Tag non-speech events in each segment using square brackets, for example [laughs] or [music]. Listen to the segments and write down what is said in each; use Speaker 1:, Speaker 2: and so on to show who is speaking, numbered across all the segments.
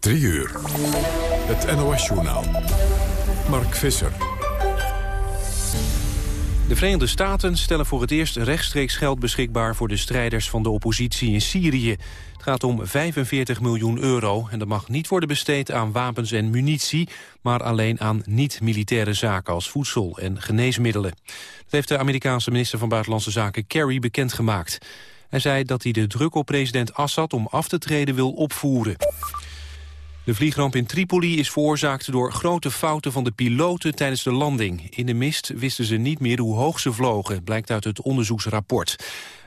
Speaker 1: 3 uur. Het NOS-journaal. Mark Visser.
Speaker 2: De Verenigde Staten stellen voor het eerst rechtstreeks geld beschikbaar... voor de strijders van de oppositie in Syrië. Het gaat om 45 miljoen euro en dat mag niet worden besteed aan wapens en munitie... maar alleen aan niet-militaire zaken als voedsel en geneesmiddelen. Dat heeft de Amerikaanse minister van Buitenlandse Zaken Kerry bekendgemaakt. Hij zei dat hij de druk op president Assad om af te treden wil opvoeren. De vliegramp in Tripoli is veroorzaakt door grote fouten van de piloten tijdens de landing. In de mist wisten ze niet meer hoe hoog ze vlogen, blijkt uit het onderzoeksrapport.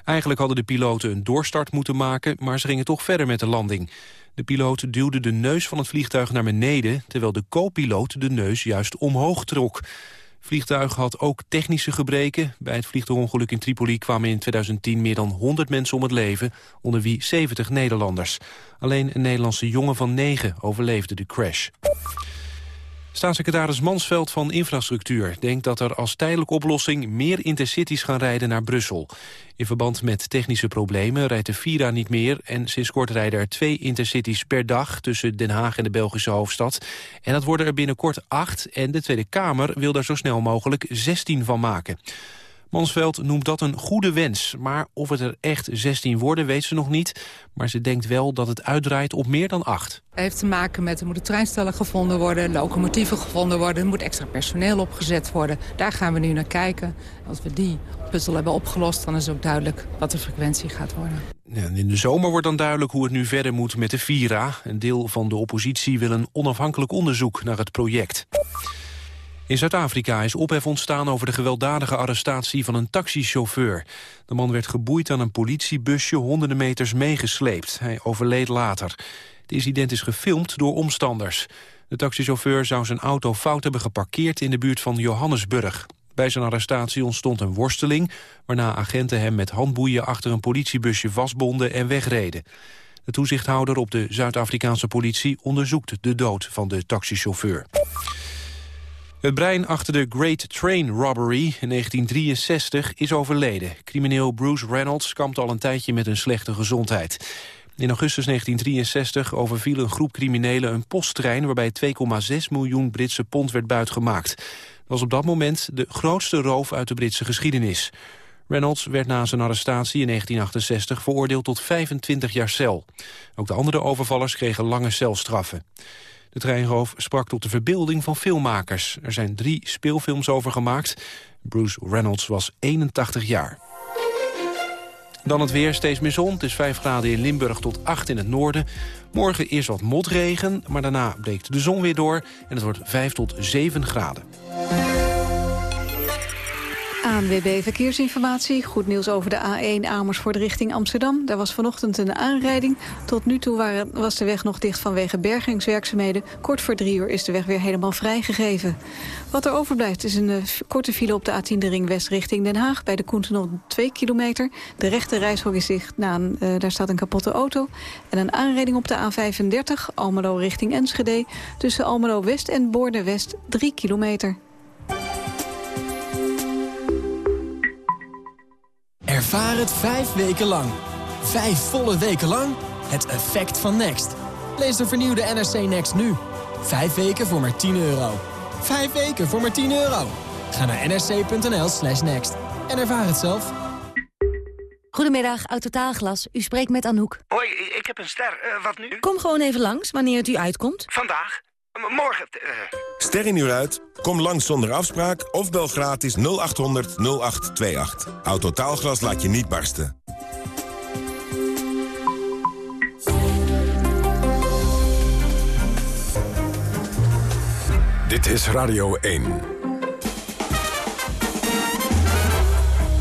Speaker 2: Eigenlijk hadden de piloten een doorstart moeten maken, maar ze gingen toch verder met de landing. De piloot duwde de neus van het vliegtuig naar beneden, terwijl de co-piloot de neus juist omhoog trok vliegtuig had ook technische gebreken. Bij het vliegtuigongeluk in Tripoli kwamen in 2010 meer dan 100 mensen om het leven, onder wie 70 Nederlanders. Alleen een Nederlandse jongen van 9 overleefde de crash. Staatssecretaris Mansveld van Infrastructuur denkt dat er als tijdelijke oplossing meer intercities gaan rijden naar Brussel. In verband met technische problemen rijdt de Vira niet meer en sinds kort rijden er twee intercities per dag tussen Den Haag en de Belgische hoofdstad. En dat worden er binnenkort acht en de Tweede Kamer wil daar zo snel mogelijk 16 van maken. Mansveld noemt dat een goede wens. Maar of het er echt 16 worden, weet ze nog niet. Maar ze denkt wel dat het uitdraait op meer dan 8.
Speaker 3: Het heeft te maken met er moeten treinstellen gevonden worden... locomotieven gevonden worden, er moet extra personeel opgezet worden. Daar gaan we nu naar kijken. Als we die puzzel hebben opgelost, dan is ook duidelijk wat de frequentie gaat worden.
Speaker 2: In de zomer wordt dan duidelijk hoe het nu verder moet met de Vira. Een deel van de oppositie wil een onafhankelijk onderzoek naar het project. In Zuid-Afrika is ophef ontstaan over de gewelddadige arrestatie van een taxichauffeur. De man werd geboeid aan een politiebusje honderden meters meegesleept. Hij overleed later. Het incident is gefilmd door omstanders. De taxichauffeur zou zijn auto fout hebben geparkeerd in de buurt van Johannesburg. Bij zijn arrestatie ontstond een worsteling... waarna agenten hem met handboeien achter een politiebusje vastbonden en wegreden. De toezichthouder op de Zuid-Afrikaanse politie onderzoekt de dood van de taxichauffeur. Het brein achter de Great Train Robbery in 1963 is overleden. Crimineel Bruce Reynolds kampt al een tijdje met een slechte gezondheid. In augustus 1963 overviel een groep criminelen een posttrein... waarbij 2,6 miljoen Britse pond werd buitgemaakt. Dat was op dat moment de grootste roof uit de Britse geschiedenis. Reynolds werd na zijn arrestatie in 1968 veroordeeld tot 25 jaar cel. Ook de andere overvallers kregen lange celstraffen. De treinroof sprak tot de verbeelding van filmmakers. Er zijn drie speelfilms over gemaakt. Bruce Reynolds was 81 jaar. Dan het weer, steeds meer zon. Het is 5 graden in Limburg tot 8 in het noorden. Morgen eerst wat motregen, maar daarna breekt de zon weer door... en het wordt 5 tot 7 graden.
Speaker 4: ANWB Verkeersinformatie. Goed nieuws over de A1 Amersfoort richting Amsterdam. Daar was vanochtend een aanrijding. Tot nu toe waren, was de weg nog dicht vanwege bergingswerkzaamheden. Kort voor drie uur is de weg weer helemaal vrijgegeven. Wat er overblijft is een uh, korte file op de A10 de ring west richting Den Haag. Bij de Koentenol 2 kilometer. De rechte reishok is dicht. Na een, uh, daar staat een kapotte auto. En een aanrijding op de A35 Almelo richting Enschede. Tussen Almelo West en Boorden West 3 kilometer.
Speaker 5: Ervaar het vijf weken lang. Vijf volle weken lang. Het effect van Next. Lees de vernieuwde NRC Next nu. Vijf weken voor maar 10 euro. Vijf weken voor maar 10 euro. Ga naar nrc.nl slash next. En ervaar het zelf.
Speaker 6: Goedemiddag, Autotaalglas. U spreekt met Anouk.
Speaker 7: Hoi, ik heb een ster. Uh, wat nu?
Speaker 6: Kom gewoon even langs, wanneer het u uitkomt.
Speaker 7: Vandaag? Morgen? Uh...
Speaker 8: Ster uit? Kom langs zonder afspraak of bel gratis 0800 0828. Autotaalglas laat je niet barsten.
Speaker 1: Dit is Radio 1.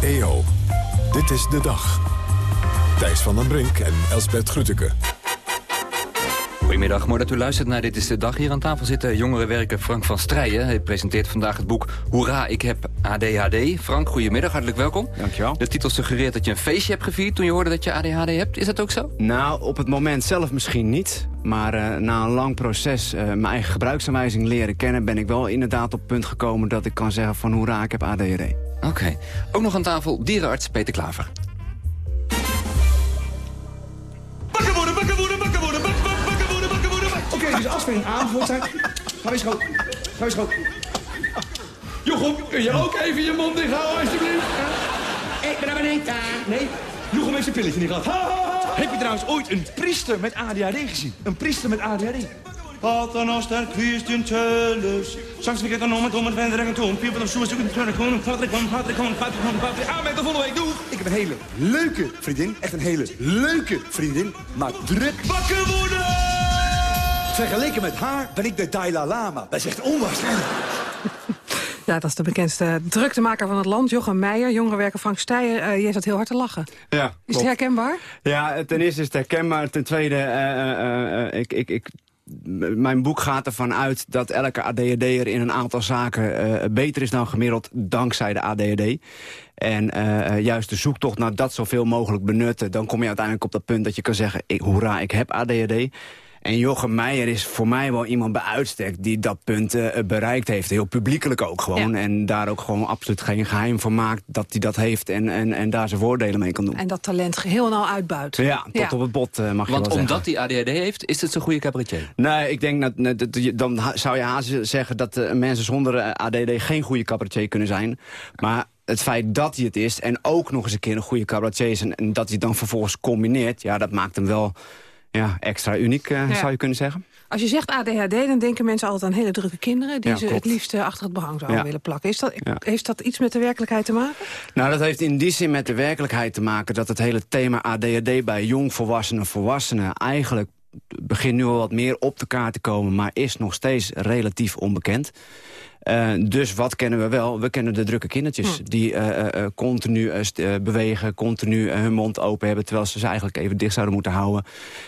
Speaker 1: EO, dit is de dag. Thijs van den Brink en Elsbert Grütke.
Speaker 9: Goedemiddag, mooi dat u luistert naar Dit is de Dag. Hier aan tafel zit jongerenwerker Frank van Strijen. Hij presenteert vandaag het boek Hoera, ik heb ADHD. Frank, goedemiddag, hartelijk welkom.
Speaker 10: Dankjewel.
Speaker 9: De titel suggereert dat je een feestje hebt gevierd toen je hoorde dat je ADHD hebt. Is dat ook zo?
Speaker 10: Nou, op het moment zelf misschien niet. Maar uh, na een lang proces, uh, mijn eigen gebruiksaanwijzing leren kennen... ben ik wel inderdaad op het punt gekomen dat ik kan zeggen van hoera, ik heb ADHD.
Speaker 9: Oké. Okay. Ook nog aan tafel dierenarts Peter Klaver.
Speaker 11: Aangevoerd zijn. Ga weer schoon. Ga weer schoon. Jochem, kun je ook even je mond dicht houden, alsjeblieft? Ik ben naar beneden. Nee, Jochem heeft zijn pilletje niet gehad. Heb je trouwens ooit een priester met ADHD gezien? Een priester met ADHD? Paternoster, Christen, Tjölus. Straks weer dan om het om het verder en toen. People of Soes, ik ben gewoon, Patrick, gewoon, Patrick, gewoon, Patrick, gewoon, Patrick. Ah, met de volgende week, doe! Ik heb een hele leuke vriendin. Echt een hele leuke vriendin. Maar druk wakker worden! Vergeleken met haar ben ik de Dalai Lama. Dat is echt onwaarschijnlijk. [laughs]
Speaker 12: Ja, dat is de bekendste druktemaker van het land, Jochem Meijer. Jongerenwerker Frank Steijer, uh, jij zat heel hard te lachen.
Speaker 10: Ja,
Speaker 12: Is het herkenbaar?
Speaker 10: Ja, ten eerste is het herkenbaar. Ten tweede, uh, uh, ik, ik, ik mijn boek gaat ervan uit dat elke ADHD'er in een aantal zaken uh, beter is dan gemiddeld dankzij de ADHD. En uh, juist de zoektocht naar dat zoveel mogelijk benutten... dan kom je uiteindelijk op dat punt dat je kan zeggen... Ik, hoera, ik heb ADHD. En Jochem Meijer is voor mij wel iemand bij uitstek die dat punt uh, bereikt heeft. Heel publiekelijk ook gewoon. Ja. En daar ook gewoon absoluut geen geheim van maakt dat hij dat heeft en, en, en daar zijn voordelen mee kan doen.
Speaker 12: En dat talent geheel en al uitbuit.
Speaker 10: Ja, tot ja. op het bot uh, mag je
Speaker 9: Want
Speaker 10: wel
Speaker 9: omdat hij ADHD heeft, is het zo'n goede cabaretier?
Speaker 10: Nee, ik denk dat, dat, dat dan zou je haast zeggen dat uh, mensen zonder ADHD geen goede cabaretier kunnen zijn. Maar het feit dat hij het is en ook nog eens een keer een goede cabaretier is... en, en dat hij dan vervolgens combineert, ja, dat maakt hem wel ja, extra uniek, uh, ja. zou je kunnen zeggen.
Speaker 12: Als je zegt ADHD, dan denken mensen altijd aan hele drukke kinderen... die ja, ze klopt. het liefst uh, achter het behang zouden ja. willen plakken. Is dat, Heeft dat iets met de werkelijkheid te maken?
Speaker 10: Nou, dat heeft in die zin met de werkelijkheid te maken... dat het hele thema ADHD bij jongvolwassenen volwassenen... eigenlijk begint nu al wat meer op de kaart te komen... maar is nog steeds relatief onbekend. Uh, dus wat kennen we wel? We kennen de drukke kindertjes hm. die uh, uh, continu bewegen, continu hun mond open hebben... terwijl ze ze eigenlijk even dicht zouden moeten houden.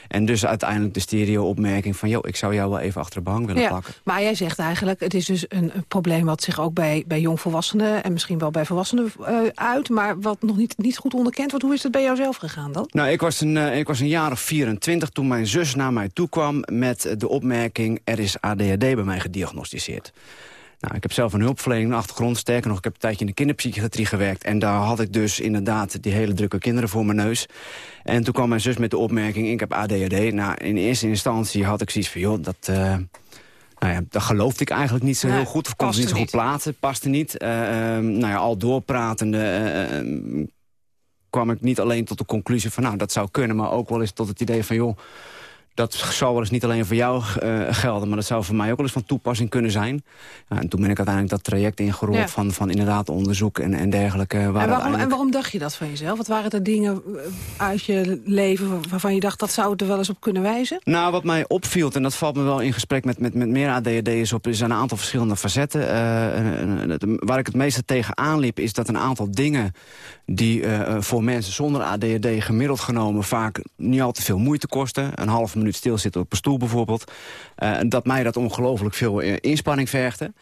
Speaker 10: En dus uiteindelijk de stereo-opmerking van... joh, ik zou jou wel even achter de bank willen
Speaker 12: ja,
Speaker 10: plakken.
Speaker 12: Maar jij zegt eigenlijk, het is dus een, een probleem... wat zich ook bij, bij jongvolwassenen en misschien wel bij volwassenen uit... maar wat nog niet, niet goed onderkend wordt. Hoe is het bij jou zelf gegaan dan?
Speaker 10: Nou, ik was een, ik was een jaar of 24 toen mijn zus naar mij toe kwam... met de opmerking, er is ADHD bij mij gediagnosticeerd. Nou, ik heb zelf een hulpverlening een achtergrond. Sterker nog, ik heb een tijdje in de kinderpsychiatrie gewerkt. En daar had ik dus inderdaad die hele drukke kinderen voor mijn neus. En toen kwam mijn zus met de opmerking, ik heb ADHD. Nou, in eerste instantie had ik zoiets van, joh, dat... Uh, nou ja, dat geloofde ik eigenlijk niet zo heel goed. Of kon het niet zo goed plaatsen, paste niet. Uh, uh, nou ja, al doorpratende kwam ik niet alleen tot de conclusie van... nou, dat zou kunnen, maar ook wel eens tot het idee van... joh, dat zou wel eens niet alleen voor jou uh, gelden... maar dat zou voor mij ook wel eens van toepassing kunnen zijn. Ja, en toen ben ik uiteindelijk dat traject ingerold ja. van, van inderdaad onderzoek en, en dergelijke.
Speaker 12: En waarom, uiteindelijk... en waarom dacht je dat van jezelf? Wat waren er dingen uit je leven waarvan je dacht... dat zou er wel eens op kunnen wijzen?
Speaker 10: Nou, wat mij opviel, en dat valt me wel in gesprek met, met, met meer ADHD'ers op... is een aantal verschillende facetten. Uh, waar ik het meeste tegen aanliep is dat een aantal dingen... die voor mensen zonder ADHD gemiddeld genomen vaak niet al te veel moeite kosten. Een half minuut stilzitten op een stoel bijvoorbeeld. Uh, dat mij dat ongelooflijk veel inspanning vergde.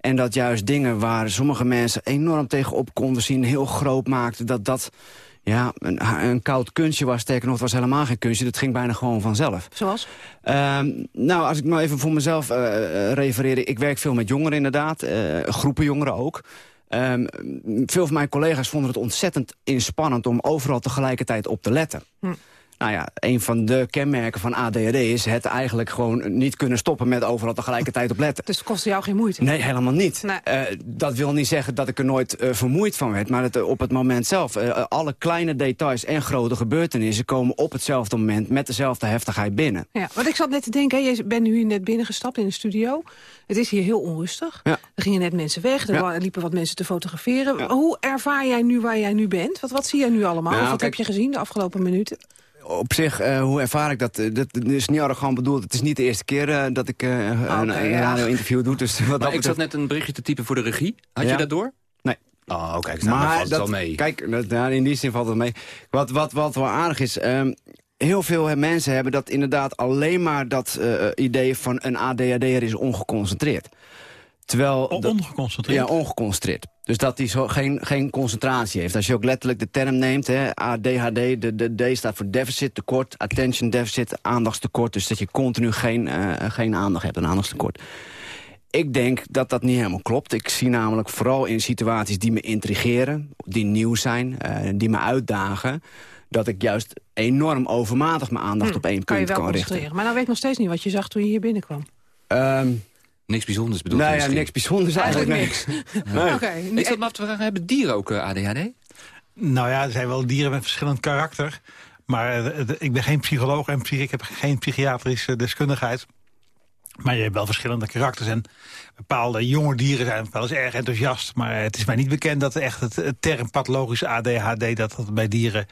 Speaker 10: En dat juist dingen waar sommige mensen enorm tegenop konden zien... heel groot maakten, dat dat ja, een, een koud kunstje was. Sterker nog, het was helemaal geen kunstje. Dat ging bijna gewoon vanzelf.
Speaker 12: Zoals?
Speaker 10: Uh, nou, als ik nou even voor mezelf uh, refereer. Ik werk veel met jongeren inderdaad. Uh, groepen jongeren ook. Um, veel van mijn collega's vonden het ontzettend inspannend... om overal tegelijkertijd op te letten. Hm. Nou ja, een van de kenmerken van ADHD is het eigenlijk gewoon niet kunnen stoppen met overal tegelijkertijd op letten.
Speaker 12: Dus het kostte jou geen moeite?
Speaker 10: Nee, helemaal niet. Nee. Uh, dat wil niet zeggen dat ik er nooit uh, vermoeid van werd, maar het, uh, op het moment zelf. alle kleine details en grote gebeurtenissen komen op hetzelfde moment met dezelfde heftigheid binnen.
Speaker 12: Ja, want ik zat net te denken, je bent nu net binnengestapt in de studio. Het is hier heel onrustig. Ja. Er gingen net mensen weg, er ja. liepen wat mensen te fotograferen. Ja. Hoe ervaar jij nu waar jij nu bent? Wat, wat zie jij nu allemaal? Nou, of wat kijk, heb je gezien de afgelopen minuten?
Speaker 10: Op zich, uh, hoe ervaar ik dat? Dat is niet arrogant bedoeld. Het is niet de eerste keer uh, dat ik uh, okay, een, een radio-interview doe. Dus wat
Speaker 9: maar ik zat net een berichtje te typen voor de regie. Had ja? je dat door?
Speaker 10: Nee.
Speaker 9: Oh, oké. Okay, maar valt dat, wel mee.
Speaker 10: Kijk, dat, ja, in die zin valt het mee. Wat, wat, wat wel aardig is... Um, heel veel mensen hebben dat inderdaad alleen maar dat idee van een ADHD'er is ongeconcentreerd. Terwijl
Speaker 13: o, ongeconcentreerd?
Speaker 10: Ja, ongeconcentreerd. Dus dat hij zo geen, geen concentratie heeft. Als je ook letterlijk de term neemt, hè, ADHD, de, de D staat voor deficit, tekort, attention deficit, aandachtstekort. Dus dat je continu geen, uh, geen aandacht hebt, een aandachtstekort. Ik denk dat dat niet helemaal klopt. Ik zie namelijk vooral in situaties die me intrigeren, die nieuw zijn, uh, die me uitdagen dat ik juist enorm overmatig mijn aandacht hm, op één punt kan richten.
Speaker 12: Maar nou weet ik nog steeds niet wat je zag toen je hier binnenkwam.
Speaker 9: Um, Niks bijzonders bedoel
Speaker 10: nou, ja, niks bijzonders eigenlijk,
Speaker 12: niks. [laughs] nee. okay,
Speaker 9: ik zat me af te vragen, hebben dieren ook uh, ADHD?
Speaker 13: Nou ja, er zijn wel dieren met verschillend karakter. Maar uh, ik ben geen psycholoog en ik heb geen psychiatrische deskundigheid. Maar je hebt wel verschillende karakters. En bepaalde jonge dieren zijn wel eens erg enthousiast. Maar het is mij niet bekend dat echt het, het term pathologische ADHD... dat dat bij dieren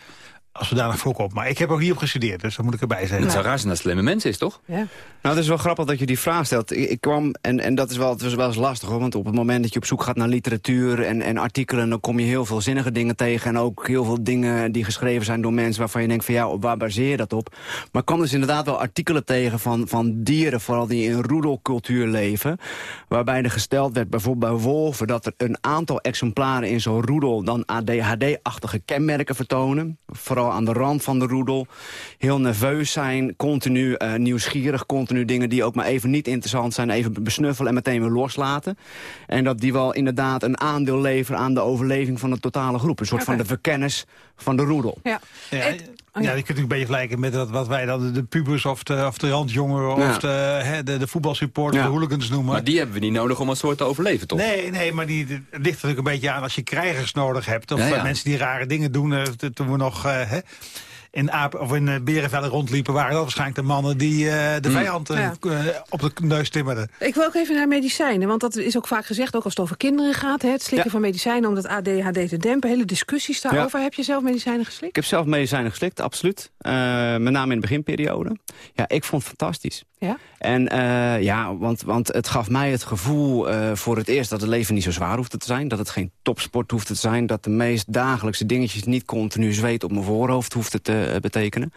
Speaker 13: als we daar nog voorkomen. Maar ik heb ook hier op gestudeerd, dus dan moet ik erbij zijn.
Speaker 9: Het zou raar zijn dat slimme mensen is, toch? Ja.
Speaker 10: Nou, het is wel grappig dat je die vraag stelt. Ik, kwam, en, en dat is wel, het was wel eens lastig, hoor. Want op het moment dat je op zoek gaat naar literatuur en, en artikelen... dan kom je heel veel zinnige dingen tegen. En ook heel veel dingen die geschreven zijn door mensen... waarvan je denkt van ja, waar baseer je dat op? Maar ik kwam dus inderdaad wel artikelen tegen van, van dieren... vooral die in roedelcultuur leven. Waarbij er gesteld werd, bijvoorbeeld bij wolven... dat er een aantal exemplaren in zo'n roedel... dan ADHD-achtige kenmerken vertonen. Vooral aan de rand van de roedel. Heel nerveus zijn, continu uh, nieuwsgierig, continu dingen die ook maar even niet interessant zijn... even besnuffelen en meteen weer loslaten. En dat die wel inderdaad een aandeel leveren aan de overleving van de totale groep. Een soort van de verkennis van de roedel.
Speaker 13: Ja. Ja, ja, je kunt natuurlijk een beetje vergelijken met wat wij dan de pubers of de, of de randjongeren... of de, hè, de, de voetbalsupporters, de hooligans noemen.
Speaker 9: Maar die hebben we niet nodig om een soort te overleven, toch?
Speaker 13: Nee, nee maar die, het ligt natuurlijk een beetje aan als je krijgers nodig hebt. Of mensen die rare dingen doen. Uh, toen we nog... Uh, hè, in, aap, of in uh, Berenvellen rondliepen... waren dat waarschijnlijk de mannen die uh, de mm. vijand uh, op de neus timmerden.
Speaker 12: Ik wil ook even naar medicijnen, want dat is ook vaak gezegd... ook als het over kinderen gaat, hè, het slikken van medicijnen... om dat ADHD te dempen, hele discussies daarover. Heb je zelf medicijnen geslikt?
Speaker 10: Ik heb zelf medicijnen geslikt, absoluut. met name in de beginperiode. Ja, ik vond het fantastisch.
Speaker 12: Ja?
Speaker 10: En ja, want, want het gaf mij het gevoel voor het eerst... dat het leven niet zo zwaar hoefde te zijn. Dat het geen topsport hoefde te zijn. Dat de meest dagelijkse dingetjes niet continu zweet op mijn voorhoofd hoefden te eh, betekenen.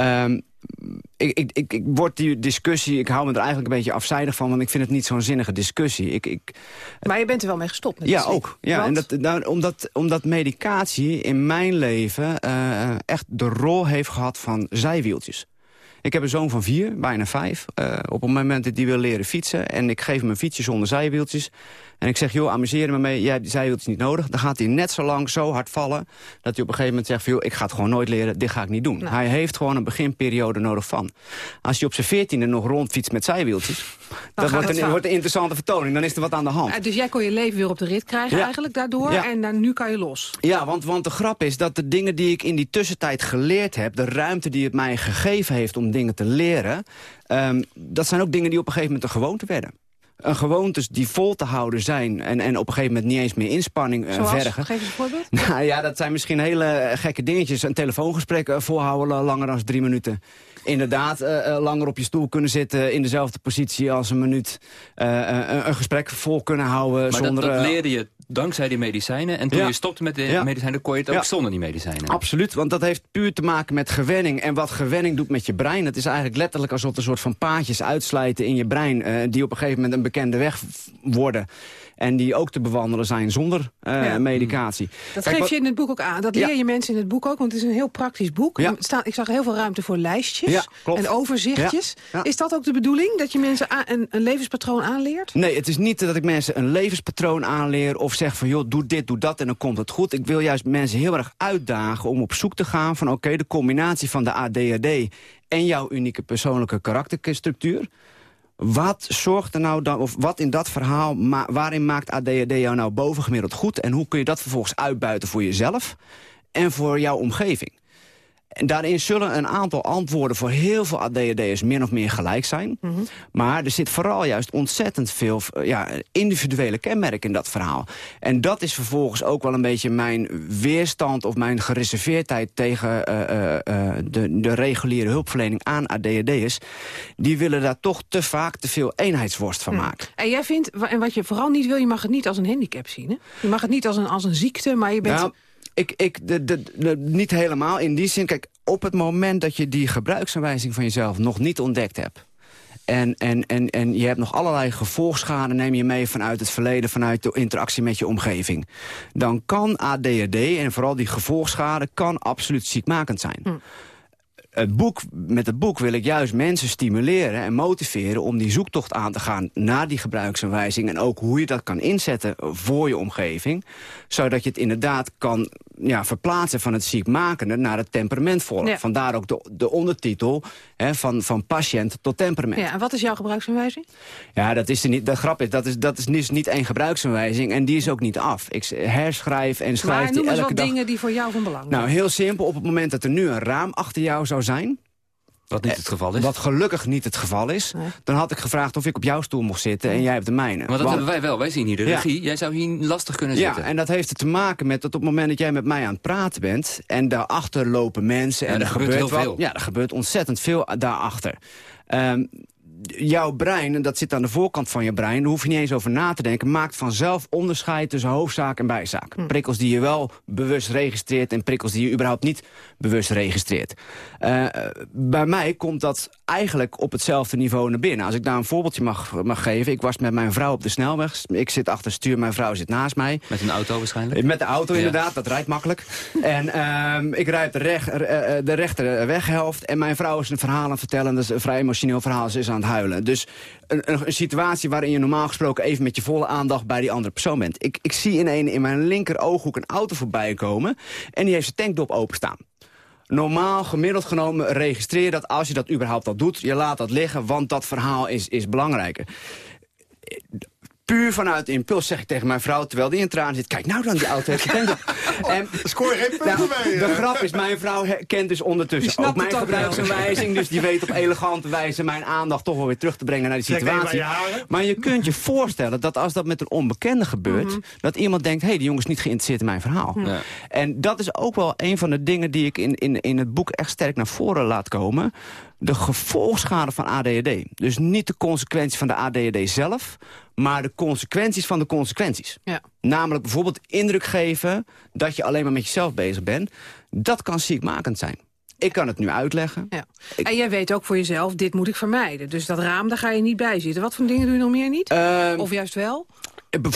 Speaker 10: Um, ik, ik, ik, ik, word die discussie, ik hou me er eigenlijk een beetje afzijdig van... want ik vind het niet zo'n zinnige discussie. Ik, ik,
Speaker 12: maar je bent er wel mee gestopt? Met
Speaker 10: ja, ook. Ja, en dat, nou, omdat, omdat medicatie in mijn leven uh, echt de rol heeft gehad van zijwieltjes. Ik heb een zoon van vier, bijna vijf. Uh, op het moment dat hij wil leren fietsen... en ik geef hem een fietsje zonder zijwieltjes... En ik zeg, joh, amuseer me mee. Jij zei het niet nodig. Dan gaat hij net zo lang zo hard vallen... dat hij op een gegeven moment zegt, joh, ik ga het gewoon nooit leren. Dit ga ik niet doen. Nou. Hij heeft gewoon een beginperiode nodig van. Als je op zijn veertiende nog rondfietst met zijwieltjes... dat wordt een, wordt een, interessante vertoning. Dan is er wat aan de hand.
Speaker 12: dus jij kon je leven weer op de rit krijgen eigenlijk daardoor. En dan, nu kan je los.
Speaker 10: Ja, want, want de grap is dat de dingen die ik in die tussentijd geleerd heb... de ruimte die het mij gegeven heeft om dingen te leren... Um, dat zijn ook dingen die op een gegeven moment een gewoonte werden een gewoontes die vol te houden zijn... en, en op een gegeven moment niet eens meer inspanning uh, vergen.
Speaker 12: Geef eens een voorbeeld. [laughs]
Speaker 10: Nou ja, dat zijn misschien hele gekke dingetjes. Een telefoongesprek uh, volhouden langer dan drie minuten inderdaad uh, langer op je stoel kunnen zitten... in dezelfde positie als een minuut een, een, gesprek vol kunnen houden.
Speaker 9: Maar
Speaker 10: zonder,
Speaker 9: dat, dat leerde je dankzij die medicijnen. En toen je stopte met de medicijnen, kon je het ook zonder die medicijnen.
Speaker 10: Absoluut, want dat heeft puur te maken met gewenning. En wat gewenning doet met je brein, het is eigenlijk letterlijk alsof een soort van paadjes uitslijten in je brein... Uh, die op een gegeven moment een bekende weg worden. En die ook te bewandelen zijn zonder uh, medicatie.
Speaker 12: Dat geef je in het boek ook aan. Dat leer je mensen in het boek ook, want het is een heel praktisch boek. Ja. ik zag heel veel ruimte voor lijstjes en overzichtjes. Is dat ook de bedoeling, dat je mensen een, een, levenspatroon aanleert?
Speaker 10: Nee, het is niet dat ik mensen een levenspatroon aanleer... of zeg van, joh, doe dit, doe dat en dan komt het goed. Ik wil juist mensen heel erg uitdagen om op zoek te gaan van... oké, de combinatie van de ADHD en jouw unieke persoonlijke karakterstructuur... Wat zorgt er nou dan, of wat in dat verhaal, waarin maakt ADHD jou nou bovengemiddeld goed? En hoe kun je dat vervolgens uitbuiten voor jezelf en voor jouw omgeving? En daarin zullen een aantal antwoorden voor heel veel ADHD'ers min of meer gelijk zijn. Mhm. Maar er zit vooral juist ontzettend veel ja, individuele kenmerken in dat verhaal. En dat is vervolgens ook wel een beetje mijn weerstand of mijn gereserveerdheid tegen uh, uh, de, de reguliere hulpverlening aan ADHD'ers. Die willen daar toch te vaak te veel eenheidsworst van mhm. maken.
Speaker 12: En jij vindt, en wat je vooral niet wil, je mag het niet als een handicap zien. Hè? Je mag het niet als een, als een ziekte, maar je bent... Nou,
Speaker 10: ik, ik, de, de, niet helemaal in die zin. Kijk, op het moment dat je die gebruiksaanwijzing van jezelf nog niet ontdekt hebt... En, en, en, en je hebt nog allerlei gevolgschade, neem je mee vanuit het verleden... vanuit de interactie met je omgeving. Dan kan ADHD, en vooral die gevolgschade, kan absoluut ziekmakend zijn. Hm het boek, met het boek wil ik juist mensen stimuleren en motiveren... om die zoektocht aan te gaan naar die gebruiksaanwijzing... en ook hoe je dat kan inzetten voor je omgeving. Zodat je het inderdaad kan ja, verplaatsen van het ziekmakende naar het temperamentvolle. Vandaar ook de, de ondertitel hè, van, van patiënt tot temperament.
Speaker 12: Ja, en wat is jouw gebruiksaanwijzing?
Speaker 10: Ja, dat is niet. De grap is, dat is, dat is niet, niet één gebruiksaanwijzing en die is ook niet af. Ik herschrijf en schrijf
Speaker 12: maar,
Speaker 10: die elke
Speaker 12: wat
Speaker 10: dag.
Speaker 12: dingen die voor jou van belang zijn.
Speaker 10: Nou, heel simpel. Op het moment dat er nu een raam achter jou zou zijn...
Speaker 9: Wat niet het geval is.
Speaker 10: Wat gelukkig niet het geval is. Dan had ik gevraagd of ik op jouw stoel mocht zitten en jij op de mijne.
Speaker 9: Maar dat hebben wij wel. Wij zien hier de regie. Jij zou hier lastig kunnen zitten.
Speaker 10: Ja, en dat heeft te maken met dat op het moment dat jij met mij aan het praten bent... en daarachter lopen mensen en
Speaker 9: er
Speaker 10: er
Speaker 9: gebeurt
Speaker 10: gebeurt,
Speaker 9: heel
Speaker 10: wat,
Speaker 9: veel.
Speaker 10: Ja, er gebeurt ontzettend veel daarachter. Ehm, jouw brein, en dat zit aan de voorkant van je brein... daar hoef je niet eens over na te denken... maakt vanzelf onderscheid tussen hoofdzaak en bijzaak.
Speaker 9: Hm.
Speaker 10: Prikkels die je wel bewust registreert... en prikkels die je überhaupt niet bewust registreert. Eh, bij mij komt dat eigenlijk op hetzelfde niveau naar binnen. Als ik daar een voorbeeldje mag, mag geven... ik was met mijn vrouw op de snelweg. Ik zit achter het stuur, mijn vrouw zit naast mij.
Speaker 9: Met een auto waarschijnlijk?
Speaker 10: Met de auto
Speaker 9: Ja.
Speaker 10: inderdaad, dat rijdt makkelijk. [laughs] en ehm, ik rijd de, rech, eh, eh, de rechter weghelft... en mijn vrouw is een verhaal aan het vertellen. Dat is een vrij emotioneel verhaal, ze is aan het huilen. Dus een, een, een situatie waarin je normaal gesproken... even met je volle aandacht bij die andere persoon bent. Ik, ik zie in, een, in mijn linker ooghoek een auto voorbij komen... en die heeft zijn tankdop openstaan. Normaal, gemiddeld genomen, registreer dat als je dat überhaupt al doet. Je laat dat liggen, want dat verhaal is, is belangrijker puur vanuit impuls zeg ik tegen mijn vrouw... terwijl die in tranen zit, kijk nou dan, die auto heeft [laughs] getankt. en,
Speaker 14: Scoor je geen punten mee,
Speaker 10: De grap is, mijn vrouw kent dus ondertussen ook mijn gebruiksaanwijzing... dus die weet op elegante wijze mijn aandacht toch wel weer terug te brengen naar die situatie. Maar je kunt je voorstellen dat als dat met een onbekende gebeurt...
Speaker 12: Mhm.
Speaker 10: dat iemand denkt, hé, hey, die jongen is niet geïnteresseerd in mijn verhaal.
Speaker 9: Ja.
Speaker 10: En dat is ook wel een van de dingen die ik in, in, in het boek echt sterk naar voren laat komen. De gevolgschade van ADHD. Dus niet de consequenties van de ADHD zelf... maar de consequenties van de consequenties.
Speaker 12: Ja.
Speaker 10: Namelijk bijvoorbeeld indruk geven dat je alleen maar met jezelf bezig bent. Dat kan ziekmakend zijn. Ik kan het nu uitleggen.
Speaker 12: Ja. En jij weet ook voor jezelf, dit moet ik vermijden. Dus dat raam, daar ga je niet bij zitten. Wat voor dingen doe je nog meer niet?
Speaker 10: Ehm,
Speaker 12: of juist wel?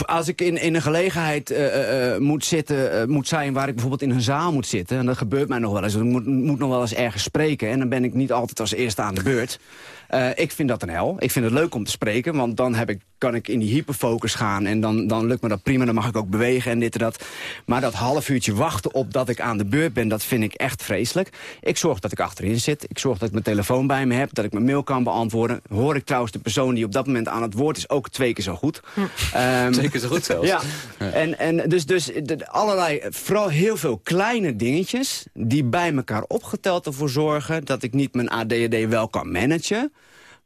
Speaker 10: Als ik in, in een gelegenheid eh, eh, eh, moet, zitten, moet zijn waar ik bijvoorbeeld in een zaal moet zitten... en dat gebeurt mij nog wel eens, ik moet, moet nog wel eens ergens spreken... en dan ben ik niet altijd als eerste aan de beurt. Eh, ik vind dat een hel. Ik vind het leuk om te spreken, want dan heb ik, kan ik in die hyperfocus gaan... en dan, dan lukt me dat prima, dan mag ik ook bewegen en dit en dat. Maar dat half uurtje wachten op dat ik aan de beurt ben, dat vind ik echt vreselijk. Ik zorg dat ik achterin zit, ik zorg dat ik mijn telefoon bij me heb... dat ik mijn mail kan beantwoorden. Hoor ik trouwens de persoon die op dat moment aan het woord is ook twee keer zo goed. Ehm,
Speaker 9: Twee keer zo goed zelfs. [laughs]
Speaker 10: ja, en, en dus, dus de- allerlei, vooral heel veel kleine dingetjes... die bij elkaar opgeteld ervoor zorgen... dat ik niet mijn ADHD wel kan managen...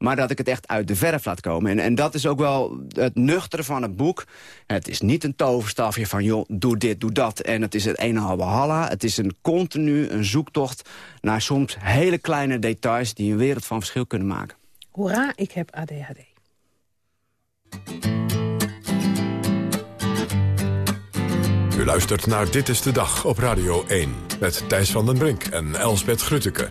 Speaker 10: maar dat ik het echt uit de verf laat komen. En, en dat is ook wel het nuchtere van het boek. Het is niet een toverstafje van, joh, doe dit, doe dat... en het is het een en halve halla. Het is een continu, een zoektocht... naar soms hele kleine details... die een wereld van verschil kunnen maken.
Speaker 12: Hoera, ik heb ADHD.
Speaker 1: U luistert naar Dit is de Dag op Radio 1. Met Thijs van den Brink en Elsbeth Grutteke.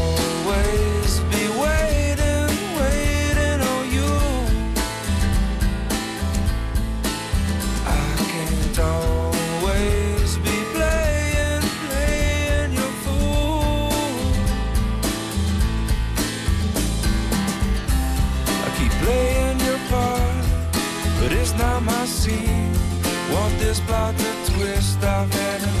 Speaker 15: just about to twist I've had enough.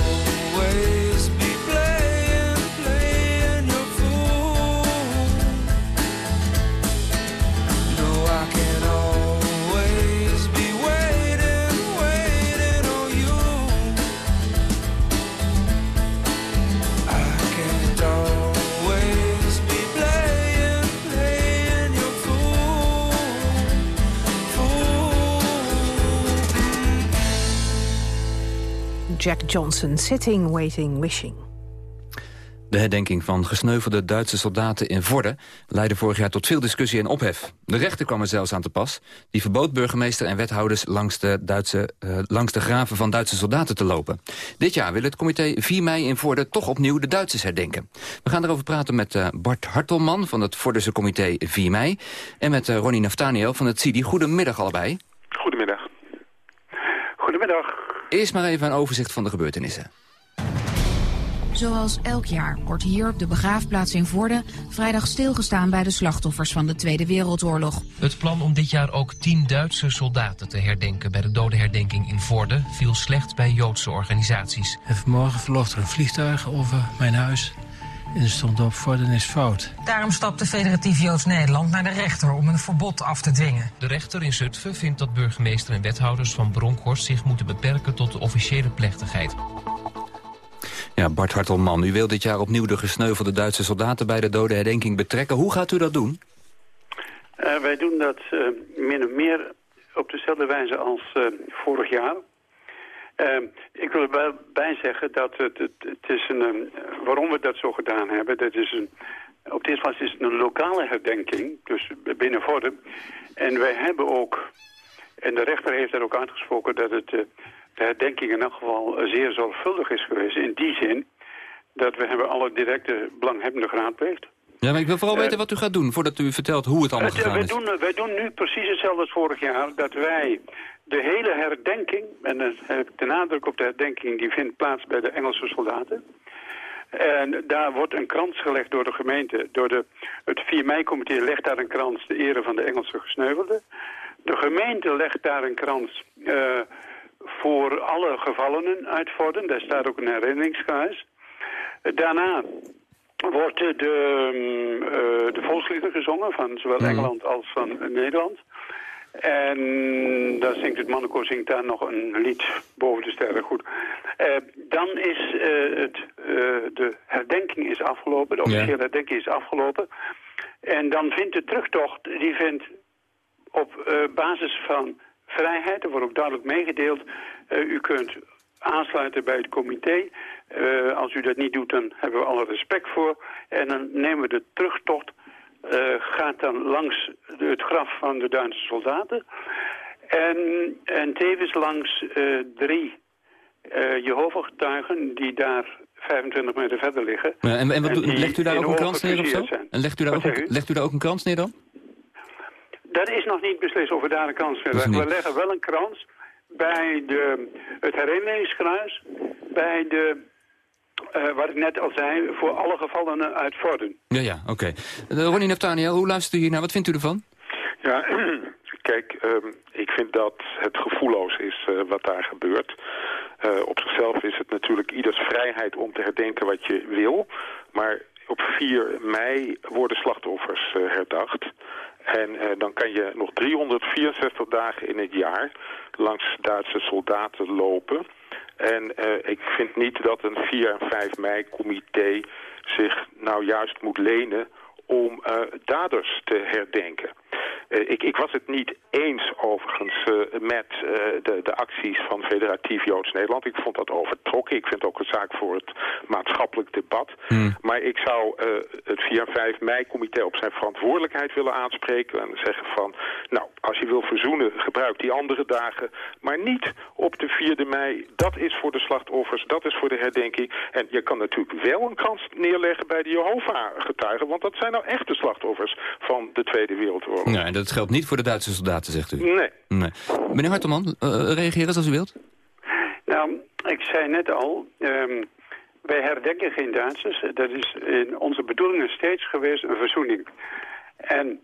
Speaker 12: Jack Johnson, Sitting, Waiting, Wishing.
Speaker 9: De herdenking van gesneuvelde Duitse soldaten in Vorden... leidde vorig jaar tot veel discussie en ophef. De rechter kwam er zelfs aan te pas. Die verbood burgemeester en wethouders langs de, Duitse, eh, langs de graven van Duitse soldaten te lopen. Dit jaar wil het comité 4 mei in Vorden toch opnieuw de Duitsers herdenken. We gaan erover praten met eh, Bart Hartelman van het Vorderse comité 4 mei... en met eh, Ronnie Naftaniel van het CIDI. Goedemiddag allebei.
Speaker 14: Goedemiddag. Goedemiddag.
Speaker 9: Eerst maar even een overzicht van de gebeurtenissen.
Speaker 16: Zoals elk jaar wordt hier op de begraafplaats in Vorden vrijdag stilgestaan bij de slachtoffers van de Tweede Wereldoorlog.
Speaker 17: Het plan om dit jaar ook tien Duitse soldaten te herdenken bij de dodenherdenking in Vorden viel slecht bij Joodse organisaties.
Speaker 18: En vanmorgen vloog er een vliegtuig over mijn huis en er stond op Vorden is fout.
Speaker 19: Daarom stapte Federatief Joods Nederland naar de rechter om een verbod af te dwingen.
Speaker 17: De rechter in Zutphen vindt dat burgemeester en wethouders van Bronkhorst zich moeten beperken tot de officiële plechtigheid.
Speaker 9: Ja, Bart Hartelman, u wil dit jaar opnieuw de gesneuvelde Duitse soldaten bij de dodenherdenking betrekken. Hoe gaat u dat doen?
Speaker 14: Uh, wij doen dat uh, min of meer op dezelfde wijze als uh, vorig jaar. Ik wil er bij zeggen dat het, het, het is een, waarom we dat zo gedaan hebben. Dat is een, op dit plaats is het een lokale herdenking, dus binnen Vorden. En wij hebben ook, en de rechter heeft daar ook uitgesproken dat het de herdenking in elk geval zeer zorgvuldig is geweest. In die zin dat we hebben alle directe belanghebbenden geraadpleegd.
Speaker 9: Ja, maar ik wil vooral weten wat u gaat doen voordat u vertelt hoe het allemaal gegaan
Speaker 14: wij
Speaker 9: is.
Speaker 14: Doen, wij doen nu precies hetzelfde als vorig jaar. Dat wij de hele herdenking, en dan heb ik de nadruk op de herdenking, die vindt plaats bij de Engelse soldaten. En daar wordt een krans gelegd door de gemeente. Door de, het 4 mei-comité legt daar een krans de ere van de Engelse gesneuvelden. De gemeente legt daar een krans... Uh, voor alle gevallenen uit Vorden. Daar staat ook een herinneringskruis. Daarna wordt de, uh, de volkslieder gezongen van zowel Engeland als van Nederland. En dan zingt het mannenkoor zingt daar nog een lied boven de sterren. Goed. Uh, dan is uh, het, de herdenking is afgelopen, de officiële ja. herdenking is afgelopen. En dan vindt de terugtocht, die vindt op basis van vrijheid. Er wordt ook duidelijk meegedeeld. U kunt aansluiten bij het comité. Als u dat niet doet, dan hebben we alle respect voor. En dan nemen we de terugtocht. Uh, gaat dan langs het graf van de Duitse soldaten. En, en tevens langs drie Jehovah-getuigen die daar 25 meter verder liggen.
Speaker 9: Ja, en, en, wat, en legt u daar ook een krans neer of zo? En legt u, daar ook een, legt u daar ook een krans neer dan?
Speaker 14: Dat is nog niet beslist of we daar een krans leggen. We leggen wel een krans bij de, het herinneringskruis, bij de, uh, wat ik net al zei, voor alle gevallenen uit Vorden.
Speaker 9: Ja, ja, oké. Okay. Uh, Ronnie Naftaniel, hoe luistert u hier naar? Wat vindt u ervan?
Speaker 20: Ja, [clears throat] kijk, um, ik vind dat het gevoelloos is uh, wat daar gebeurt. op zichzelf is het natuurlijk ieders vrijheid om te herdenken wat je wil. Maar op 4 mei worden slachtoffers herdacht. En uh, dan kan je nog 364 dagen in het jaar langs Duitse soldaten lopen. En uh, ik vind niet dat een 4 en 5 mei comité zich nou juist moet lenen om uh, daders te herdenken. Ik, ik, was het niet eens overigens met de, de, acties van Federatief Joods Nederland. Ik vond dat overtrokken. Ik vind ook een zaak voor het maatschappelijk debat. Hmm. Maar ik zou het 4 en 5 mei-comité op zijn verantwoordelijkheid willen aanspreken. En zeggen van, nou, als je wil verzoenen, gebruik die andere dagen. Maar niet op de 4e mei. Dat is voor de slachtoffers, dat is voor de herdenking. En je kan natuurlijk wel een kans neerleggen bij de Jehovah-getuigen. Want dat zijn nou echte slachtoffers van de Tweede Wereldoorlog.
Speaker 9: Ja, en dat geldt niet voor de Duitse soldaten, zegt u?
Speaker 20: Nee.
Speaker 9: nee. Meneer Hartelman, uh, reageer eens als u wilt.
Speaker 14: Nou, ik zei net al... Um, wij herdenken geen Duitsers. Dat is in onze bedoelingen steeds geweest een verzoening. En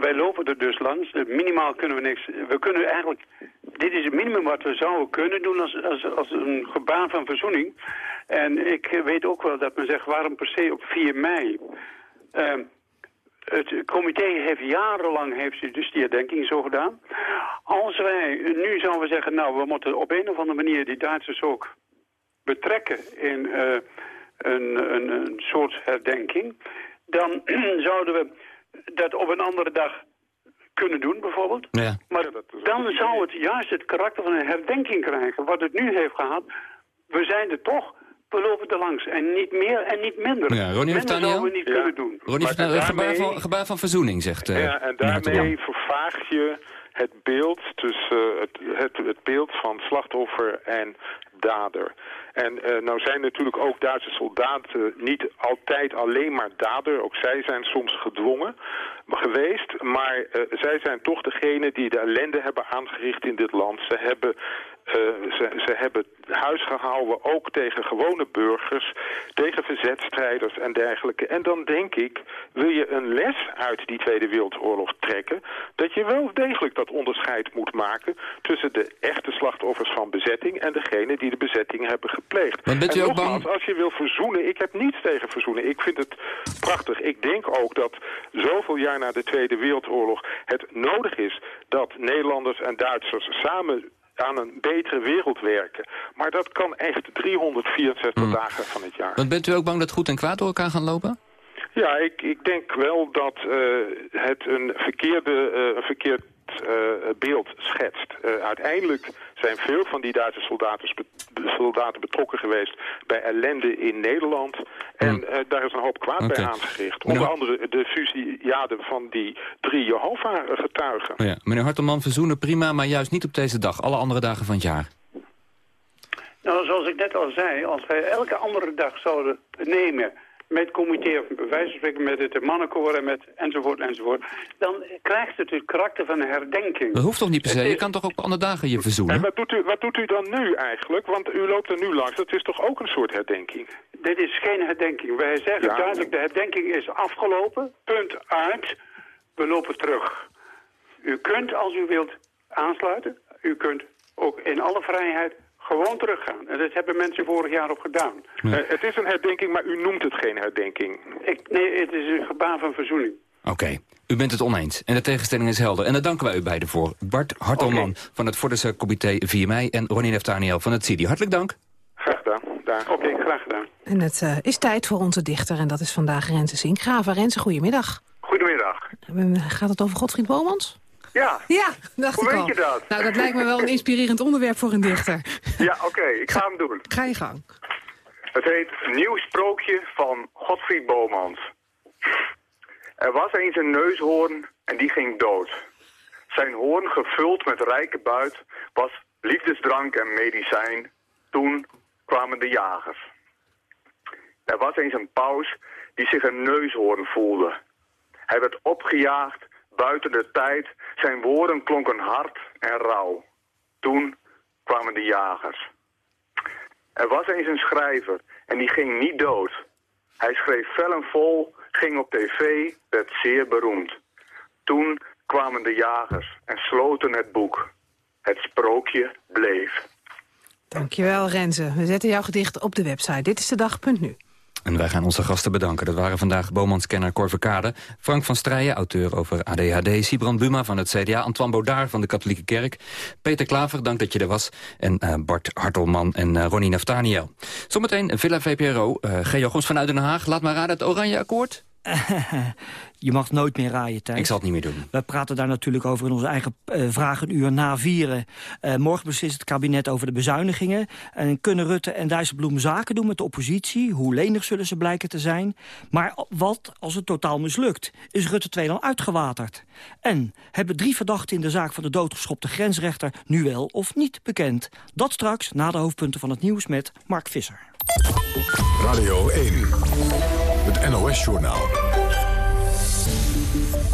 Speaker 14: wij lopen er dus langs. Minimaal kunnen we niks... We kunnen eigenlijk... Dit is het minimum wat we zouden kunnen doen als, als, als een gebaar van verzoening. En ik weet ook wel dat men zegt, waarom per se op 4 mei? Uh, het comité heeft jarenlang heeft dus die herdenking zo gedaan. Als wij nu zouden zeggen, nou, we moeten op een of andere manier die Duitsers ook betrekken in uh, een, een, een soort herdenking, dan [clears throat] zouden we dat op een andere dag kunnen doen, bijvoorbeeld.
Speaker 9: Ja.
Speaker 14: Maar dan zou het juist het karakter van een herdenking krijgen. Wat het nu heeft gehad, we zijn er toch, we lopen er langs. En niet meer en niet minder.
Speaker 9: Ja, Ronnie
Speaker 14: minder zouden we niet
Speaker 20: ja.
Speaker 14: kunnen doen.
Speaker 9: Ronnie heeft een gebaar, van, gebaar van verzoening, zegt uh,
Speaker 20: Ja, en daarmee vervaag je het beeld, tussen, uh, het, het, het beeld van slachtoffer en dader. En uh, nou zijn natuurlijk ook Duitse soldaten niet altijd alleen maar dader. Ook zij zijn soms gedwongen geweest. Maar uh, zij zijn toch degene die de ellende hebben aangericht in dit land. Ze hebben uh, ze, ze, hebben huis gehouden ook tegen gewone burgers, tegen verzetstrijders en dergelijke. En dan denk ik, wil je een les uit die Tweede Wereldoorlog trekken, dat je wel degelijk dat onderscheid moet maken tussen de echte slachtoffers van bezetting en degene die de bezetting hebben gepleegd.
Speaker 9: Maar bent u
Speaker 20: en
Speaker 9: ook
Speaker 20: nogmaals,
Speaker 9: bang...
Speaker 20: als je wil verzoenen, ik heb niets tegen verzoenen. Ik vind het prachtig. Ik denk ook dat zoveel jaar na de Tweede Wereldoorlog het nodig is dat Nederlanders en Duitsers samen aan een betere wereld werken. Maar dat kan echt 364
Speaker 9: Hmm.
Speaker 20: dagen van het jaar.
Speaker 9: Want bent u ook bang dat goed en kwaad door elkaar gaan lopen?
Speaker 20: Ja, ik, ik denk wel dat uh, het een, verkeerde, uh, een verkeerd beeld schetst. uiteindelijk zijn veel van die Duitse soldaten, soldaten betrokken geweest bij ellende in Nederland. En uh, daar is een hoop kwaad bij aangericht. Onder andere de fusillade van die drie Jehovah-getuigen.
Speaker 9: Oh ja. Meneer Hartelman, verzoenen prima, maar juist niet op deze dag. Alle andere dagen van het jaar.
Speaker 14: Nou, zoals ik net al zei, als wij elke andere dag zouden nemen met comité of bij wijze van spreken met het mannenkoor en met enzovoort enzovoort, dan krijgt het het karakter van een herdenking.
Speaker 9: Dat hoeft toch niet per se? Je kan toch ook op andere dagen je verzoenen?
Speaker 20: En wat doet, u, wat doet u dan nu eigenlijk? Want u loopt er nu langs. Dat is toch ook een soort herdenking?
Speaker 14: Dit is geen herdenking. Wij zeggen
Speaker 20: Ja.
Speaker 14: duidelijk, de herdenking is afgelopen. Punt uit. We lopen terug. U kunt, als u wilt, aansluiten. U kunt ook in alle vrijheid gewoon teruggaan. En dat hebben mensen vorig jaar ook gedaan.
Speaker 20: Eh, het is een herdenking, maar u noemt het geen herdenking.
Speaker 14: Ik, nee, het is een gebaar van verzoening.
Speaker 9: Oké, u bent het oneens. En de tegenstelling is helder. En daar danken wij u beiden voor. Bart Hartelman van het Vorderse Comité 4 mei... en Ronnie Neftaniel van het CIDI. Hartelijk dank.
Speaker 20: Graag gedaan. Daar.
Speaker 14: Oké, graag gedaan.
Speaker 12: En het eh, is tijd voor onze dichter en dat is vandaag Renze Sinkgraven. Renze, goedemiddag.
Speaker 7: Goedemiddag.
Speaker 12: Eh, Gaat het over Godfried Bomans?
Speaker 7: Ja.
Speaker 12: Ja, dacht
Speaker 7: Hoe
Speaker 12: ik
Speaker 7: weet
Speaker 12: al.
Speaker 7: je dat?
Speaker 12: Nou, dat lijkt me wel een inspirerend onderwerp voor een dichter.
Speaker 7: Ja, oké, ik ga hem doen.
Speaker 12: Ga je gang.
Speaker 7: Het heet Nieuw Sprookje van Godfried Bomans. Er was eens een neushoorn en die ging dood. Zijn hoorn gevuld met rijke buit was liefdesdrank en medicijn. Toen kwamen de jagers. Er was eens een paus die zich een neushoorn voelde. Hij werd opgejaagd buiten de tijd. Zijn woorden klonken hard en rauw. Toen kwamen de jagers. Er was eens een schrijver en die ging niet dood. Hij schreef vellen vol, ging op tv, werd zeer beroemd. Toen kwamen de jagers en sloten het boek. Het sprookje bleef.
Speaker 12: Dankjewel, Renze. We zetten jouw gedicht op de website. Dit is de dag.nu.
Speaker 9: En wij gaan onze gasten bedanken. Dat waren vandaag Bomanskenner Cor Verkade, Frank van Strijen, auteur over ADHD... Sibrand Buma van het CDA, Antoine Baudard van de Katholieke Kerk... Peter Klaver, dank dat je er was, en eh, Bart Hartelman en eh, Ronnie Naftaniel. Zometeen Villa VPRO, uh, Geo Gons vanuit Den Haag. Laat maar raden, het Oranje Akkoord? [laughs]
Speaker 21: je mag nooit meer raaien, Thijs.
Speaker 9: Ik zal het niet meer doen.
Speaker 21: We praten daar natuurlijk over in onze eigen uh, vragenuur na vieren. Uh, morgen beslist het kabinet over de bezuinigingen. En kunnen Rutte en Dijsselbloem zaken doen met de oppositie? Hoe lenig zullen ze blijken te zijn? Maar wat als het totaal mislukt? Is Rutte 2 dan uitgewaterd? En hebben drie verdachten in de zaak van de doodgeschopte grensrechter... nu wel of niet bekend? Dat straks na de hoofdpunten van het nieuws met Mark Visser.
Speaker 1: Radio 1, het NOS-journaal.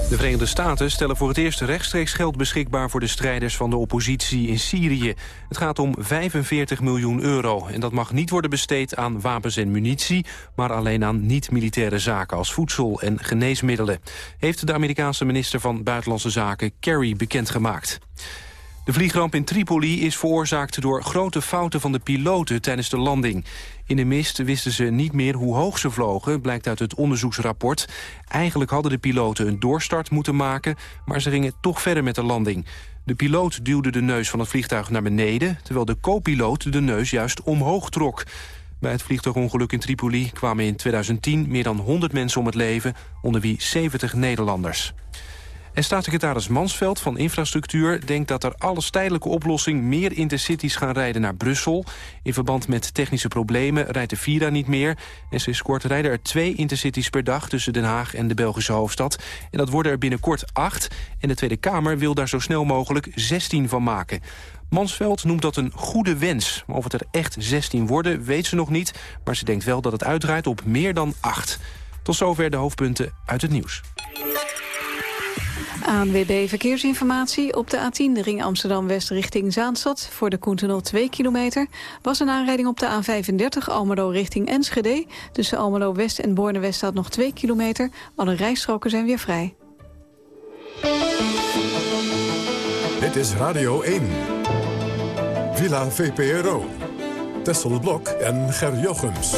Speaker 2: De Verenigde Staten stellen voor het eerst rechtstreeks geld beschikbaar... voor de strijders van de oppositie in Syrië. Het gaat om 45 miljoen euro. En dat mag niet worden besteed aan wapens en munitie... maar alleen aan niet-militaire zaken als voedsel en geneesmiddelen. Heeft de Amerikaanse minister van Buitenlandse Zaken Kerry bekendgemaakt. De vliegramp in Tripoli is veroorzaakt door grote fouten van de piloten tijdens de landing. In de mist wisten ze niet meer hoe hoog ze vlogen, blijkt uit het onderzoeksrapport. Eigenlijk hadden de piloten een doorstart moeten maken, maar ze gingen toch verder met de landing. De piloot duwde de neus van het vliegtuig naar beneden... terwijl de co-piloot de neus juist omhoog trok. Bij het vliegtuigongeluk in Tripoli kwamen in 2010 meer dan 100 mensen om het leven... onder wie 70 Nederlanders. En staatssecretaris Mansveld van Infrastructuur denkt dat er als tijdelijke oplossing meer intercities gaan rijden naar Brussel. In verband met technische problemen rijdt de Vira niet meer. En sinds kort rijden er twee intercities per dag tussen Den Haag en de Belgische hoofdstad. En dat worden er binnenkort acht. En de Tweede Kamer wil daar zo snel mogelijk 16 van maken. Mansveld noemt dat een goede wens. Of het er echt 16 worden, weet ze nog niet. Maar ze denkt wel dat het uitdraait op meer dan 8. Tot zover de hoofdpunten uit het nieuws.
Speaker 4: ANWB Verkeersinformatie. Op de A10, de ring Amsterdam-West richting Zaanstad... voor de Koentenol 2 kilometer... was een aanrijding op de A35 Almelo richting Enschede. Tussen Almelo-West en Borne-West staat nog 2 kilometer. Alle rijstroken zijn weer vrij.
Speaker 1: Dit is Radio 1. Villa VPRO. Tessel Blok en Ger Jochems.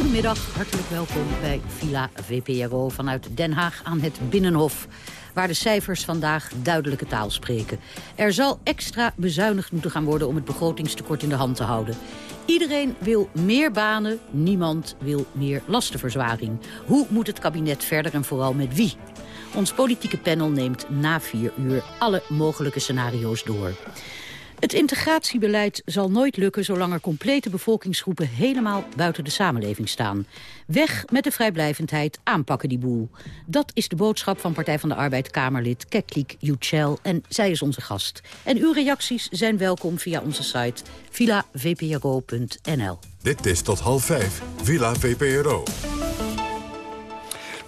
Speaker 22: Goedemiddag, hartelijk welkom bij Villa VPRO vanuit Den Haag aan het Binnenhof waar de cijfers vandaag duidelijke taal spreken. Er zal extra bezuinigd moeten gaan worden om het begrotingstekort in de hand te houden. Iedereen wil meer banen, niemand wil meer lastenverzwaring. Hoe moet het kabinet verder en vooral met wie? Ons politieke panel neemt na vier uur alle mogelijke scenario's door. Het integratiebeleid zal nooit lukken zolang er complete bevolkingsgroepen helemaal buiten de samenleving staan. Weg met de vrijblijvendheid, aanpakken die boel. Dat is de boodschap van Partij van de Arbeid Kamerlid Keklik Yücel en zij is onze gast. En uw reacties zijn welkom via onze site villavpro.nl.
Speaker 1: Dit is tot half vijf, Villa VPRO.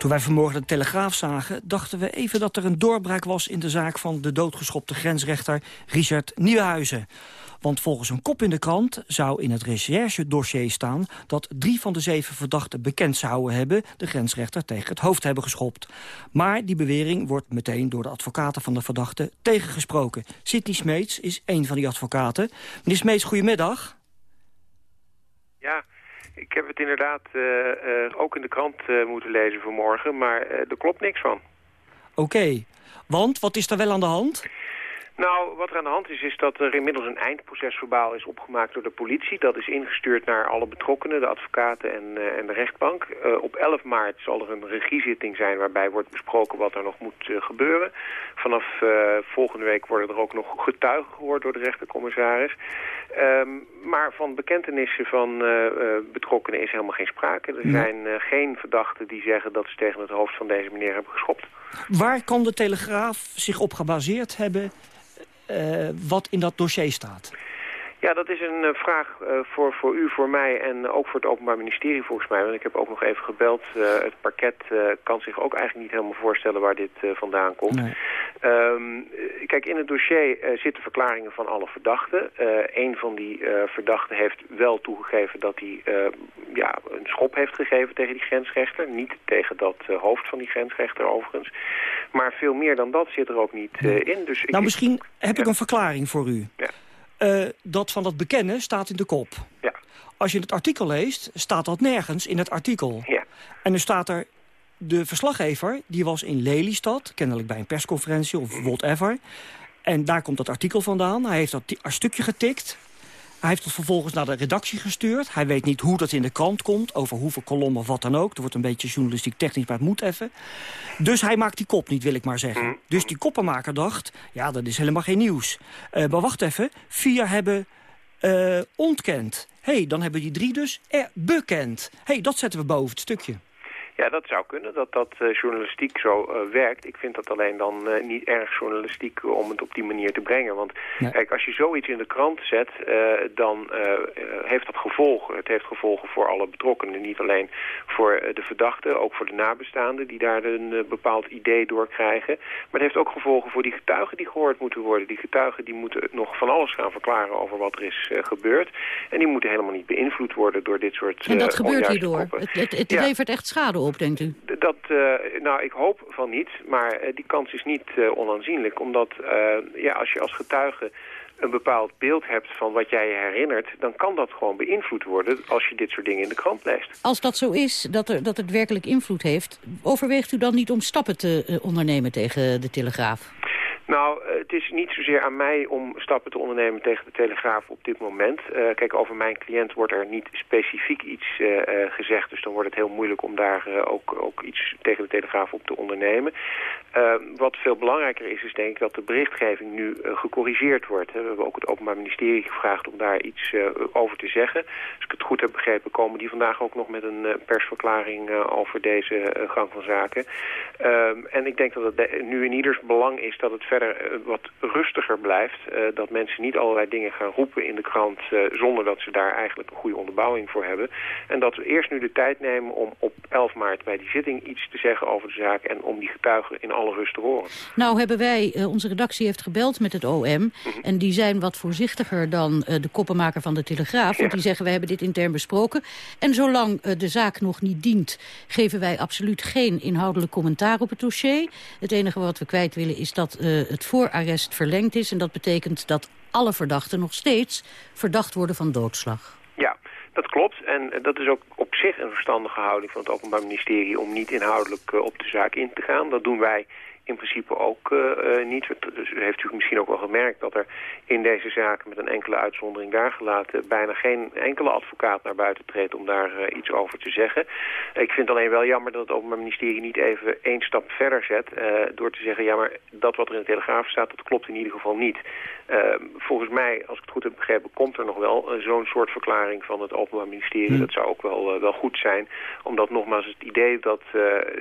Speaker 21: Toen wij vanmorgen de Telegraaf zagen, dachten we even dat er een doorbraak was... in de zaak van de doodgeschopte grensrechter Richard Nieuwenhuizen. Want volgens een kop in de krant zou in het recherche-dossier staan... dat drie van de zeven verdachten bekend zouden hebben... de grensrechter tegen het hoofd hebben geschopt. Maar die bewering wordt meteen door de advocaten van de verdachte tegengesproken. Sidney Smeets is een van die advocaten. Meneer Smeets, goedemiddag.
Speaker 23: Ja, ik heb het inderdaad uh, ook in de krant uh, moeten lezen vanmorgen, maar er klopt niks van.
Speaker 21: Oké, want wat is er wel aan de hand?
Speaker 23: Nou, wat er aan de hand is, is dat er inmiddels een eindprocesverbaal is opgemaakt door de politie. Dat is ingestuurd naar alle betrokkenen, de advocaten en, uh, en de rechtbank. Uh, op 11 maart zal er een regiezitting zijn waarbij wordt besproken wat er nog moet uh, gebeuren. Vanaf volgende week worden er ook nog getuigen gehoord door de rechtercommissaris. Um, maar van bekentenissen van betrokkenen is helemaal geen sprake. Er zijn geen verdachten die zeggen dat ze tegen het hoofd van deze meneer hebben geschopt.
Speaker 21: Waar kan de Telegraaf zich op gebaseerd hebben wat in dat dossier staat?
Speaker 23: Ja, dat is een uh, vraag uh, voor, voor u, voor mij en ook voor het Openbaar Ministerie volgens mij. Want ik heb ook nog even gebeld. Uh, het parket kan zich ook eigenlijk niet helemaal voorstellen waar dit vandaan komt. Nee. Um, kijk, in het dossier zitten verklaringen van alle verdachten. een van die verdachten heeft wel toegegeven dat hij ja, een schop heeft gegeven tegen die grensrechter. Niet tegen dat hoofd van die grensrechter overigens. Maar veel meer dan dat zit er ook niet in. Dus
Speaker 21: nou, misschien heb ik een verklaring voor u. Ja. Uh, dat van dat bekennen staat in de kop.
Speaker 23: Ja.
Speaker 21: Als je het artikel leest, staat dat nergens in het artikel.
Speaker 23: Ja.
Speaker 21: En dan staat er... De verslaggever, die was in Lelystad, kennelijk bij een persconferentie of whatever. En daar komt dat artikel vandaan. Hij heeft dat stukje getikt. Hij heeft het vervolgens naar de redactie gestuurd. Hij weet niet hoe dat in de krant komt, over hoeveel kolommen of wat dan ook. Er wordt een beetje journalistiek technisch, maar het moet even. Dus hij maakt die kop niet, wil ik maar zeggen.
Speaker 23: Mm.
Speaker 21: Dus die koppenmaker dacht, ja, dat is helemaal geen nieuws. Uh, maar wacht even, vier hebben uh, ontkend. Hé, hey, dan hebben die drie dus er bekend. Hé, hey, dat zetten we boven het stukje.
Speaker 23: Ja, dat zou kunnen, dat dat uh, journalistiek zo uh, werkt. Ik vind dat alleen dan uh, niet erg journalistiek om het op die manier te brengen. Want nee. kijk, als je zoiets in de krant zet, dan heeft dat gevolgen. Het heeft gevolgen voor alle betrokkenen. Niet alleen voor de verdachten, ook voor de nabestaanden die daar een bepaald idee door krijgen. Maar het heeft ook gevolgen voor die getuigen die gehoord moeten worden. Die getuigen die moeten nog van alles gaan verklaren over wat er is gebeurd. En die moeten helemaal niet beïnvloed worden door dit soort
Speaker 22: En dat gebeurt hierdoor? Het, het, het ja. levert echt schade op, denkt u?
Speaker 23: Dat, uh, nou, ik hoop van niet, maar uh, die kans is niet uh, onaanzienlijk. Omdat ja, als je als getuige een bepaald beeld hebt van wat jij je herinnert... dan kan dat gewoon beïnvloed worden als je dit soort dingen in de krant leest.
Speaker 22: Als dat zo is, dat, er, dat het werkelijk invloed heeft... overweegt u dan niet om stappen te ondernemen tegen de Telegraaf?
Speaker 23: Nou, het is niet zozeer aan mij om stappen te ondernemen tegen de Telegraaf op dit moment. Uh, kijk, over mijn cliënt wordt er niet specifiek iets uh, gezegd. Dus dan wordt het heel moeilijk om daar ook, ook iets tegen de Telegraaf op te ondernemen. wat veel belangrijker is, is denk ik dat de berichtgeving nu gecorrigeerd wordt. We hebben ook het Openbaar Ministerie gevraagd om daar iets over te zeggen. Als ik het goed heb begrepen, komen die vandaag ook nog met een persverklaring over deze gang van zaken. en ik denk dat het nu in ieders belang is dat het verder wat rustiger blijft. Uh, dat mensen niet allerlei dingen gaan roepen in de krant... Uh, zonder dat ze daar eigenlijk een goede onderbouwing voor hebben. En dat we eerst nu de tijd nemen om op 11 maart bij die zitting iets te zeggen over de zaak... en om die getuigen in alle rust te horen.
Speaker 22: Nou hebben wij, onze redactie heeft gebeld met het OM... Mm -hmm. en die zijn wat voorzichtiger dan de koppenmaker van de Telegraaf. Ja. Want die zeggen, we hebben dit intern besproken. En zolang de zaak nog niet dient... geven wij absoluut geen inhoudelijk commentaar op het dossier. Het enige wat we kwijt willen is dat het voorarrest verlengd is. En dat betekent dat alle verdachten nog steeds verdacht worden van doodslag.
Speaker 23: Ja, dat klopt. En dat is ook op zich een verstandige houding van het Openbaar Ministerie... om niet inhoudelijk op de zaak in te gaan. Dat doen wij in principe ook uh, uh, niet. Dus u heeft u misschien ook wel gemerkt dat er in deze zaken met een enkele uitzondering daar gelaten bijna geen enkele advocaat naar buiten treedt om daar uh, iets over te zeggen. Ik vind alleen wel jammer dat het Openbaar Ministerie niet even één stap verder zet door te zeggen, ja maar dat wat er in de Telegraaf staat, dat klopt in ieder geval niet. volgens mij, als ik het goed heb begrepen, komt er nog wel zo'n soort verklaring van het Openbaar Ministerie. Hmm. Dat zou ook wel, wel goed zijn, omdat nogmaals het idee dat,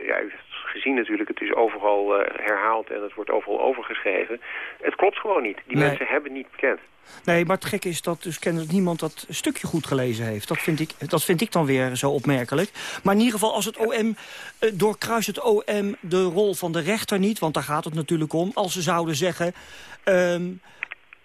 Speaker 23: ja, u heeft gezien natuurlijk, het is overal herhaald en het wordt overal overgeschreven. Het klopt gewoon niet. Die nee. mensen hebben niet bekend.
Speaker 21: Nee, maar het gekke is dat dus kennelijk niemand dat stukje goed gelezen heeft. Dat vind, ik, dat vind ik dan weer zo opmerkelijk. Maar in ieder geval, als het OM, uh, doorkruist het OM de rol van de rechter niet... want daar gaat het natuurlijk om, als ze zouden zeggen... Um,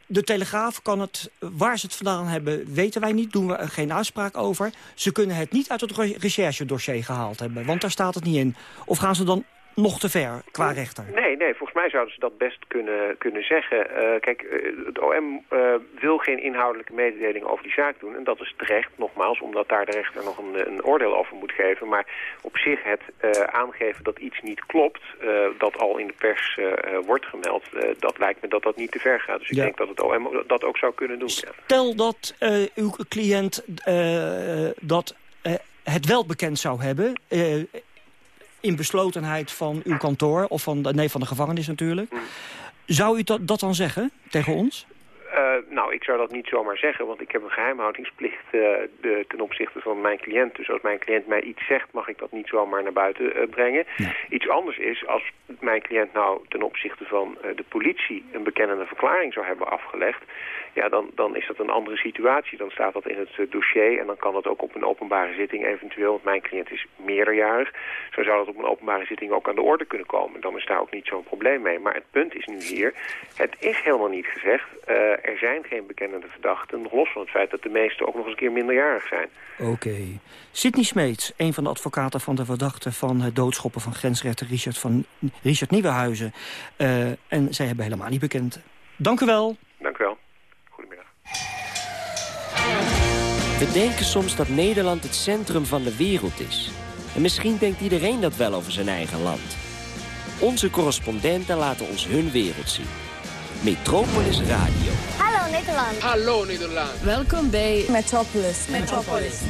Speaker 21: de Telegraaf kan het, waar ze het vandaan hebben, weten wij niet. Doen we er geen uitspraak over. Ze kunnen het niet uit het recherchedossier gehaald hebben. Want daar staat het niet in. Of gaan ze dan nog te ver qua rechter?
Speaker 23: Nee, nee, volgens mij zouden ze dat best kunnen, kunnen zeggen. Uh, kijk, uh, het OM uh, wil geen inhoudelijke mededeling over die zaak doen. En dat is terecht, nogmaals, omdat daar de rechter nog een, een oordeel over moet geven. Maar op zich het aangeven dat iets niet klopt, dat al in de pers wordt gemeld, dat lijkt me dat dat niet te ver gaat. Dus ik ja. denk dat het OM dat ook zou kunnen doen.
Speaker 21: Stel dat uw cliënt dat het wel bekend zou hebben in beslotenheid van uw kantoor... of van de, nee, van de gevangenis natuurlijk. Zou u dat, dat dan zeggen tegen ons?
Speaker 23: Uh, nou, ik zou dat niet zomaar zeggen, want ik heb een geheimhoudingsplicht uh, de, ten opzichte van mijn cliënt. Dus als mijn cliënt mij iets zegt, mag ik dat niet zomaar naar buiten uh, brengen. Iets anders is, als mijn cliënt nou ten opzichte van de politie een bekennende verklaring zou hebben afgelegd, ja, dan, dan is dat een andere situatie. Dan staat dat in het dossier en dan kan dat ook op een openbare zitting eventueel, want mijn cliënt is meerderjarig. Zo zou dat op een openbare zitting ook aan de orde kunnen komen. Dan is daar ook niet zo'n probleem mee. Maar het punt is nu hier, het is helemaal niet gezegd. er zijn geen bekende verdachten, nog los van het feit dat de meesten ook nog eens een keer minderjarig zijn.
Speaker 21: Oké. Okay. Sidney Smeets, een van de advocaten van de verdachte van het doodschoppen van grensrechter Richard, van, Richard Nieuwenhuizen. Uh, en zij hebben helemaal niet bekend. Dank u wel.
Speaker 23: Dank u wel.
Speaker 24: We denken soms dat Nederland het centrum van de wereld is. En misschien denkt iedereen dat wel over zijn eigen land. Onze correspondenten laten ons hun wereld zien. Metropolis Radio.
Speaker 25: Hallo Nederland.
Speaker 26: Hallo Nederland.
Speaker 27: Welkom bij Metropolis. Metropolis.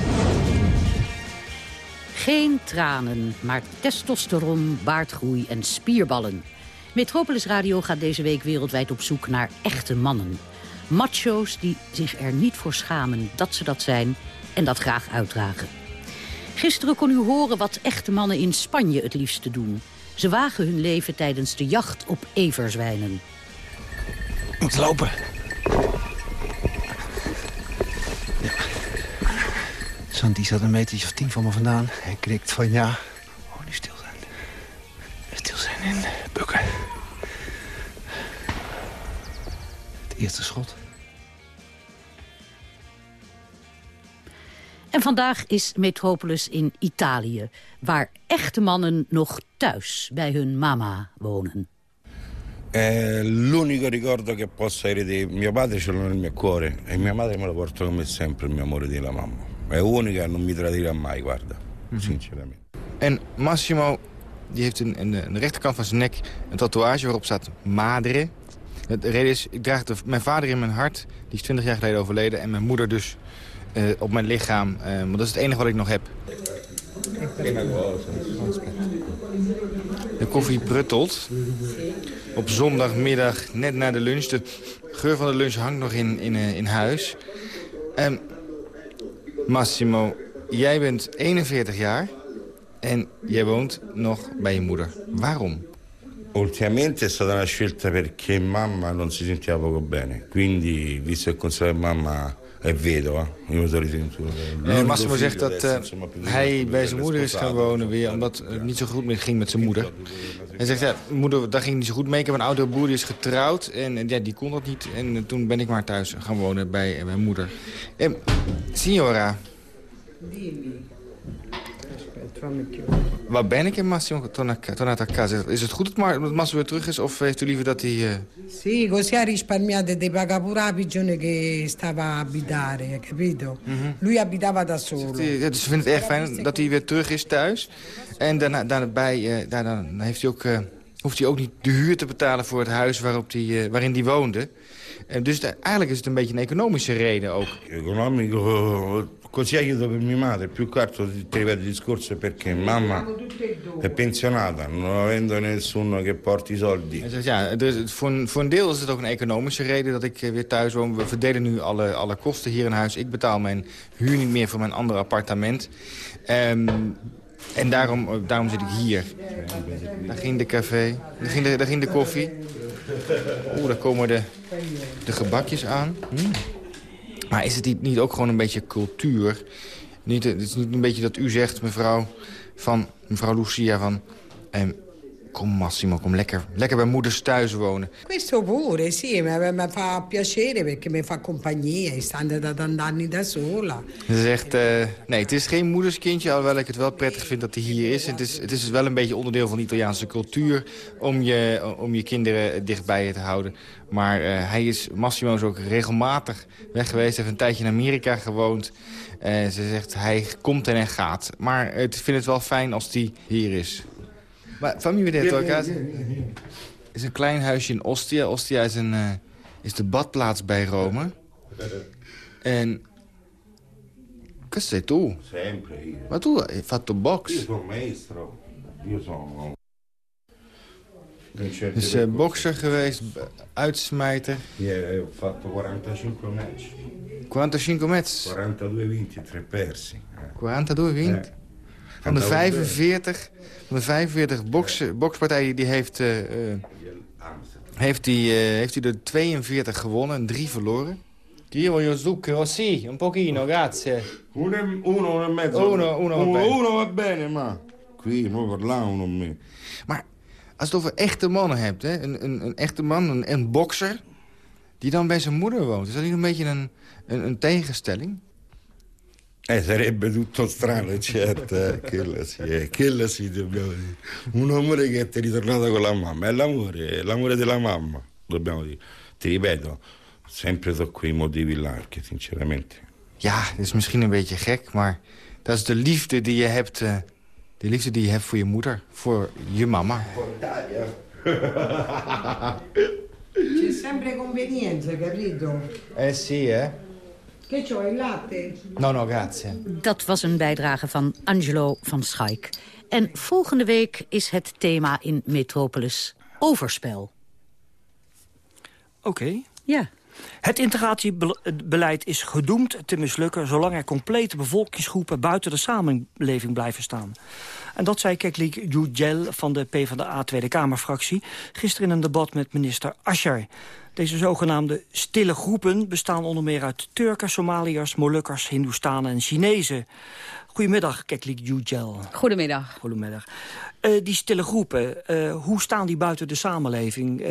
Speaker 22: Geen tranen, maar testosteron, baardgroei en spierballen. Metropolis Radio gaat deze week wereldwijd op zoek naar echte mannen. Macho's die zich er niet voor schamen dat ze dat zijn en dat graag uitdragen. Gisteren kon u horen wat echte mannen in Spanje het liefste doen. Ze wagen hun leven tijdens de jacht op everzwijnen.
Speaker 13: Moet lopen. Santi zat een metertje of tien van me vandaan. Hij krikt van ja. Oh, nu stil zijn. Stil zijn en bukken. Het eerste schot.
Speaker 22: En vandaag is Metropolis in Italië, waar echte mannen nog thuis bij hun mama wonen.
Speaker 28: Eh, l'unico ricordo che posso avere di mio padre ce l'ho nel mio cuore e mia madre me lo porto con me sempre il mio amore della mamma. È unica non mi tradirà mai, guarda, sinceramente.
Speaker 29: En Massimo die heeft in, in, de, in de rechterkant van zijn nek een tatoeage waarop staat Madre. De reden is, ik draag mijn vader in mijn hart, die is 20 jaar geleden overleden... en mijn moeder dus uh, op mijn lichaam. Uh, maar dat is het enige wat ik nog heb. De koffie pruttelt. Op zondagmiddag, net na de lunch. De geur van de lunch hangt nog in, in, uh, in huis. Um, Massimo, jij bent 41 jaar en jij woont nog bij je moeder. Waarom?
Speaker 28: Ultimamente è stata una scelta perché mamma non si sentiva poco bene. Quindi, visto che considero mamma è vedova, io mi sono ritenuto...
Speaker 29: Eh, Massimo zegt dat uh, hij bij zijn moeder is gaan wonen weer... omdat het niet zo goed mee ging met zijn moeder. Hij zegt, ja, moeder, daar ging niet zo goed mee. Ik heb een oudere broer, die is getrouwd en, en ja, die kon dat niet. En uh, toen ben ik maar thuis gaan wonen bij mijn moeder. Eh, signora. Waar ben ik in Massimo a casa? Is het goed dat Massimo weer terug is of heeft u liever dat hij... Uh...
Speaker 30: Sì, così ha risparmiato di pagare pure la che stava a abitare, capito? Mm -hmm. Lui abitava da solo.
Speaker 29: Dus ze vindt het erg fijn dat hij weer terug is thuis. En daarna, daarbij uh, daarna heeft hij ook, uh, hoeft hij ook niet de huur te betalen voor het huis waarop die, waarin hij woonde. dus de, eigenlijk is het een beetje een economische reden ook.
Speaker 28: Economico, così aiuto per mia madre. Più che altro ti ripeto il discorso perché mamma è pensionata, non avendo nessuno che porti i soldi.
Speaker 29: Ja, dus voor, een, voor een deel is het ook een economische reden dat ik weer thuis woon. We verdelen nu alle, alle kosten hier in huis. Ik betaal mijn huur niet meer voor mijn andere appartement. Um, en daarom, daarom zit ik hier. Daar ging de café, daar ging de, daar ging de koffie. Oeh, daar komen de, de gebakjes aan. Mm. Maar is het niet ook gewoon een beetje cultuur? Niet, het is niet een beetje dat u zegt, mevrouw, van, mevrouw Lucia, van... Eh, kom Massimo, kom lekker, lekker bij moeders thuis wonen.
Speaker 30: Questo pure, sì, mi, fa piacere perché mi fa compagnia. Stando da anni da sola.
Speaker 29: Ze zegt, uh, nee, het is geen moederskindje, alhoewel ik het wel prettig vind dat hij hier is. Het is, het is wel een beetje onderdeel van de Italiaanse cultuur om je, om je kinderen dichtbij je te houden. Maar uh, hij is, Massimo is ook regelmatig weg geweest, heeft een tijdje in Amerika gewoond. Uh, ze zegt, hij komt en hij gaat. Maar ik vind het wel fijn als hij hier is. Maar familie dit ook uit. is een klein huisje in Ostia. Ostia is, een, uh, is de badplaats bij Rome. En... Che sei tu?
Speaker 28: Sempre io.
Speaker 29: Ma tu hai fatto box?
Speaker 28: Io sono maestro. Io sono...
Speaker 29: Dus uh, bokser geweest, uitsmijter.
Speaker 28: Ja, yeah, ho fatto 45 match.
Speaker 29: 45 match?
Speaker 28: 42 vinti, 3 persi.
Speaker 29: 42 vinti? Van de 45, van de 45 boks, bokspartijen die heeft, uh, heeft, hij, uh, heeft hij er 42 gewonnen en 3 verloren. Io voglio zucchero, sì, un pochino, grazie.
Speaker 28: Uno, uno e mezzo.
Speaker 29: Uno, uno,
Speaker 28: uno,
Speaker 29: va bene.
Speaker 28: uno va bene, ma qui noi parliamo me.
Speaker 29: Maar als je het over echte mannen hebt, hè? Een, een, een echte man, een, een bokser... die dan bij zijn moeder woont, is dat niet een beetje een, een, een tegenstelling?
Speaker 28: Eh, sarebbe tutto strano, certo, eh. quello sì, eh. quello sì, dobbiamo dire. Un amore che è ritornato con la mamma, è l'amore, l'amore della mamma, dobbiamo dire. Ti ripeto, sempre su quei motivi là, perché sinceramente...
Speaker 29: Ja, dat is misschien een beetje gek, maar dat is de liefde die je hebt, uh, de liefde die je hebt voor je moeder, voor je mama.
Speaker 30: sempre convenienza, capito?
Speaker 29: Eh sì, eh.
Speaker 30: Che c'ho, il latte?
Speaker 29: No, no, grazie.
Speaker 22: Dat was een bijdrage van Angelo van Schaik. En volgende week is het thema in Metropolis overspel.
Speaker 21: Oké.
Speaker 22: Ja.
Speaker 21: Het integratiebeleid is gedoemd te mislukken... zolang er complete bevolkingsgroepen buiten de samenleving blijven staan. En dat zei Keklik Yücel van de PvdA Tweede Kamerfractie... gisteren in een debat met minister Ascher. Deze zogenaamde stille groepen bestaan onder meer uit Turken, Somaliërs... Molukkers, Hindoestanen en Chinezen. Goedemiddag, Keklik Yücel.
Speaker 25: Goedemiddag.
Speaker 21: Goedemiddag. Uh, die stille groepen, uh, hoe staan die buiten de samenleving? Uh,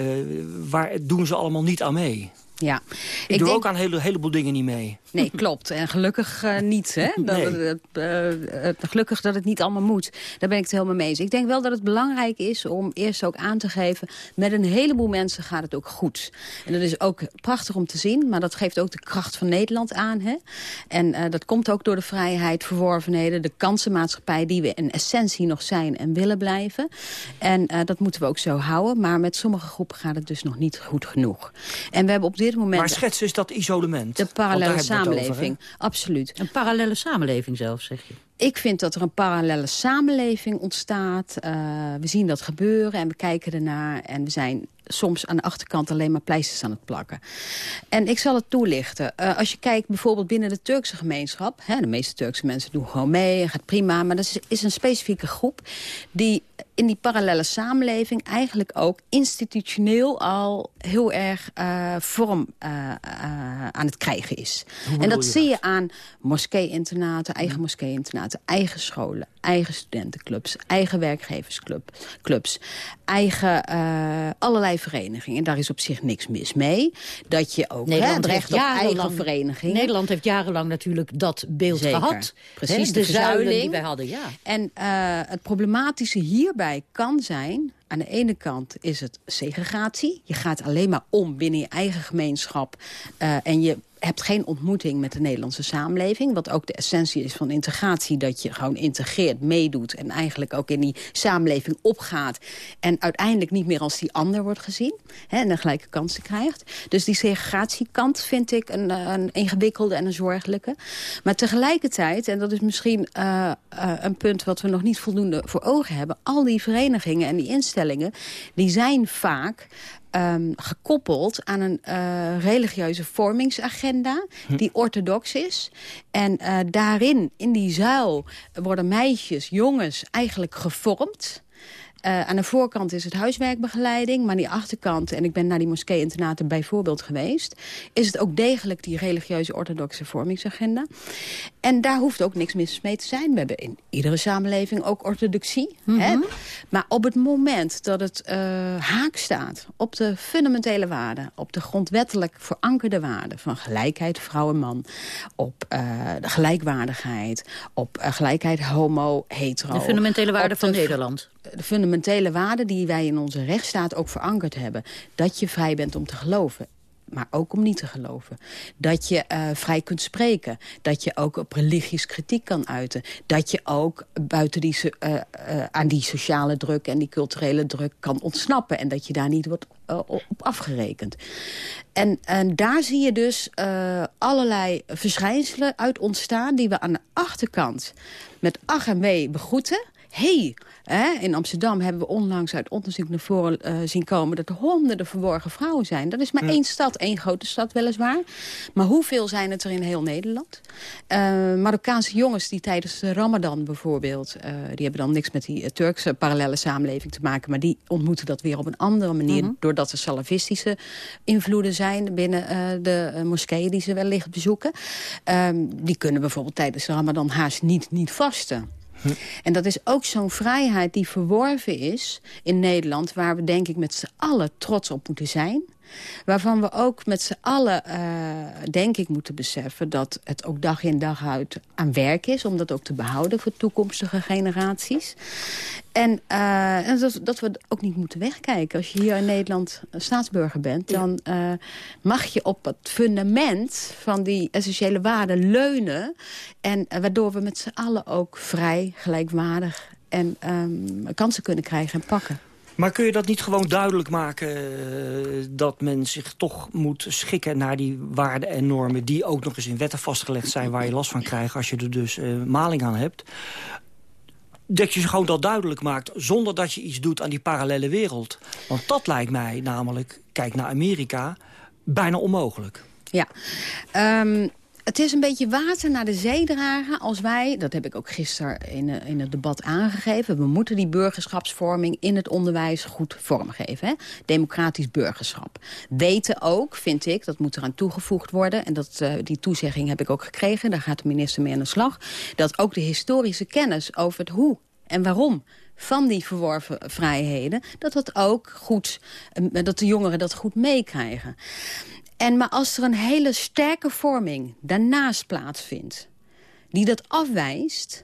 Speaker 21: waar doen ze allemaal niet aan mee?
Speaker 25: Ja.
Speaker 21: Ik, ik doe denk... ook aan een hele, heleboel dingen niet mee.
Speaker 25: Nee, klopt. En gelukkig uh, niet. Hè? [laughs] Dat,
Speaker 21: nee.
Speaker 25: uh, gelukkig dat het niet allemaal moet. Daar ben ik het helemaal mee eens. Ik denk wel dat het belangrijk is om eerst ook aan te geven... met een heleboel mensen gaat het ook goed. En dat is ook prachtig om te zien. Maar dat geeft ook de kracht van Nederland aan. Hè? En dat komt ook door de vrijheid, verworvenheden... de kansenmaatschappij die we in essentie nog zijn en willen blijven. En dat moeten we ook zo houden. Maar met sommige groepen gaat het dus nog niet goed genoeg. En we hebben op dit moment...
Speaker 21: Maar schets is dat isolement?
Speaker 25: De parallele samenleving, absoluut.
Speaker 22: Een parallele samenleving zelf, zeg je?
Speaker 25: Ik vind dat er een parallele samenleving ontstaat. Uh, we zien dat gebeuren en we kijken ernaar. En we zijn soms aan de achterkant alleen maar pleisters aan het plakken. En ik zal het toelichten. Uh, als je kijkt bijvoorbeeld binnen de Turkse gemeenschap... Hè, de meeste Turkse mensen doen gewoon mee en gaat prima... maar dat is, is een specifieke groep die in die parallele samenleving... eigenlijk ook institutioneel al heel erg uh, vorm uh, aan het krijgen is. En dat zie je aan moskee-internaten, eigen moskee-internaten... eigen scholen, eigen studentenclubs, eigen werkgeversclubs... eigen allerlei verenigingen. Daar is op zich niks mis mee. Dat je ook
Speaker 22: Nederland
Speaker 25: hè, recht op eigen vereniging.
Speaker 22: Nederland heeft jarenlang natuurlijk dat beeld
Speaker 25: Zeker.
Speaker 22: gehad.
Speaker 25: Precies,
Speaker 22: de,
Speaker 25: de
Speaker 22: zuilen die wij hadden, ja.
Speaker 25: En uh, het problematische hierbij kan zijn... Aan de ene kant is het segregatie. Je gaat alleen maar om binnen je eigen gemeenschap. Uh, en je hebt geen ontmoeting met de Nederlandse samenleving. Wat ook de essentie is van integratie. Dat je gewoon integreert, meedoet. En eigenlijk ook in die samenleving opgaat. En uiteindelijk niet meer als die ander wordt gezien. Hè, en een gelijke kansen krijgt. Dus die segregatiekant vind ik een, een ingewikkelde en een zorgelijke. Maar tegelijkertijd, en dat is misschien uh, uh, een punt wat we nog niet voldoende voor ogen hebben. Al die verenigingen en die instellingen, die zijn vaak um, gekoppeld aan een uh, religieuze vormingsagenda hm. die orthodox is. En uh, daarin, in die zuil, worden meisjes, jongens eigenlijk gevormd. Uh, aan de voorkant is het huiswerkbegeleiding, maar aan die achterkant... en ik ben naar die moskee-internaten bijvoorbeeld geweest... is het ook degelijk die religieuze orthodoxe vormingsagenda. En daar hoeft ook niks mis mee te zijn. We hebben in iedere samenleving ook orthodoxie. Mm -hmm. hè? Maar op het moment dat het uh, haak staat op de fundamentele waarden... op de grondwettelijk verankerde waarden van gelijkheid vrouw-man... op uh, de gelijkwaardigheid, op gelijkheid homo-hetero...
Speaker 22: De fundamentele waarden van Nederland
Speaker 25: de fundamentele waarden die wij in onze rechtsstaat ook verankerd hebben. Dat je vrij bent om te geloven maar ook om niet te geloven. Dat je uh, vrij kunt spreken. Dat je ook op religies kritiek kan uiten. Dat je ook buiten die, uh, uh, aan die sociale druk en die culturele druk kan ontsnappen. En dat je daar niet wordt op afgerekend. En, en daar zie je dus allerlei verschijnselen uit ontstaan... die we aan de achterkant met ach en wee begroeten hey, hè, in Amsterdam hebben we onlangs uit onderzoek naar voren uh, zien komen... dat er honderden verborgen vrouwen zijn. Dat is maar ja. één stad, één grote stad weliswaar. Maar hoeveel zijn het er in heel Nederland? Uh, Marokkaanse jongens die tijdens de Ramadan bijvoorbeeld... Uh, die hebben dan niks met die Turkse parallele samenleving te maken... maar die ontmoeten dat weer op een andere manier... -hmm. doordat er salafistische invloeden zijn binnen de moskeeën... die ze wellicht bezoeken. die kunnen bijvoorbeeld tijdens de Ramadan haast niet, niet vasten. En dat is ook zo'n vrijheid die verworven is in Nederland... waar we denk ik met z'n allen trots op moeten zijn. Waarvan we ook met z'n allen, uh, denk ik, moeten beseffen... dat het ook dag in dag uit aan werk is... om dat ook te behouden voor toekomstige generaties. En, uh, en dat, dat, we ook niet moeten wegkijken. Als je hier in Nederland staatsburger bent... dan uh, mag je op het fundament van die essentiële waarden leunen... en waardoor we met z'n allen ook vrij, gelijkwaardig... en um, kansen kunnen krijgen en pakken.
Speaker 21: Maar kun je dat niet gewoon duidelijk maken... Uh, dat men zich toch moet schikken naar die waarden en normen... die ook nog eens in wetten vastgelegd zijn... waar je last van krijgt als je er dus uh, maling aan hebt dat je gewoon dat duidelijk maakt... zonder dat je iets doet aan die parallele wereld. Want dat lijkt mij namelijk, kijk naar Amerika, bijna onmogelijk.
Speaker 25: Ja, um, het is een beetje water naar de zee dragen als wij... dat heb ik ook gisteren in, eh, in het debat aangegeven... we moeten die burgerschapsvorming in het onderwijs goed vormgeven. Hè? Democratisch burgerschap. Weten ook, vind ik, dat moet eraan toegevoegd worden... en dat, uh, die toezegging heb ik ook gekregen, daar gaat de minister mee aan de slag... dat ook de historische kennis over het hoe en waarom van die verworven vrijheden... dat, dat, ook goed, eh, dat de jongeren dat goed meekrijgen. En maar als er een hele sterke vorming daarnaast plaatsvindt... die dat afwijst,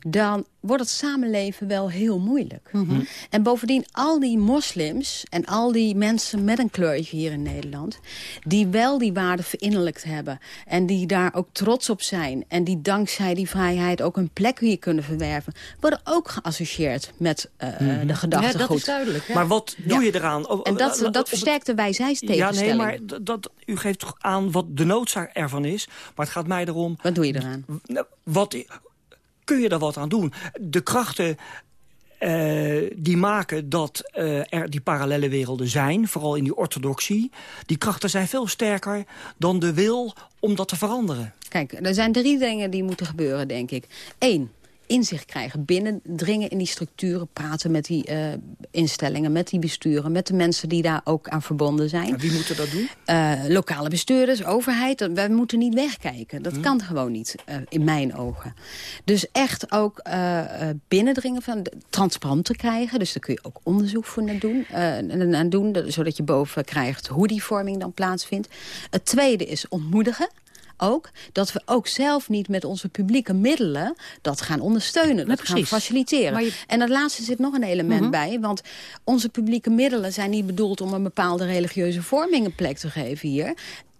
Speaker 25: dan wordt het samenleven wel heel moeilijk. Mhm. En bovendien, al die moslims en al die mensen met een kleurtje hier in Nederland... die wel die waarden verinnerlijkt hebben en die daar ook trots op zijn... en die dankzij die vrijheid ook een plek hier kunnen verwerven... worden ook geassocieerd met uh, mm de gedachtegoed. Ja,
Speaker 21: dat is duidelijk. Maar wat doe je eraan?
Speaker 25: En dat, dat versterkt de wijsheidstegenstelling.
Speaker 21: Ja, nee, maar dat, u geeft toch aan wat de noodzaak ervan is. Maar het gaat mij erom...
Speaker 25: Wat doe je eraan?
Speaker 21: Wat kun je daar wat aan doen. De krachten uh, die maken dat uh, er die parallele werelden zijn, vooral in die orthodoxie. Die krachten zijn veel sterker dan de wil om dat te veranderen.
Speaker 25: Kijk, er zijn drie dingen die moeten gebeuren, denk ik. Eén, inzicht krijgen, binnendringen in die structuren... praten met die uh, instellingen, met die besturen... met de mensen die daar ook aan verbonden zijn. En
Speaker 21: wie moeten dat doen?
Speaker 25: Uh, lokale bestuurders, overheid. Wij moeten niet wegkijken. Dat hm. kan gewoon niet, uh, in mijn ogen. Dus echt ook binnendringen, van transparant te krijgen. Dus daar kun je ook onderzoek voor naar doen, naar doen zodat je boven krijgt hoe die vorming dan plaatsvindt. Het tweede is ontmoedigen ook dat we ook zelf niet met onze publieke middelen dat gaan ondersteunen. Dat gaan faciliteren. En dat laatste zit nog een element mhm. bij. Want onze publieke middelen zijn niet bedoeld om een bepaalde religieuze vorming een plek te geven hier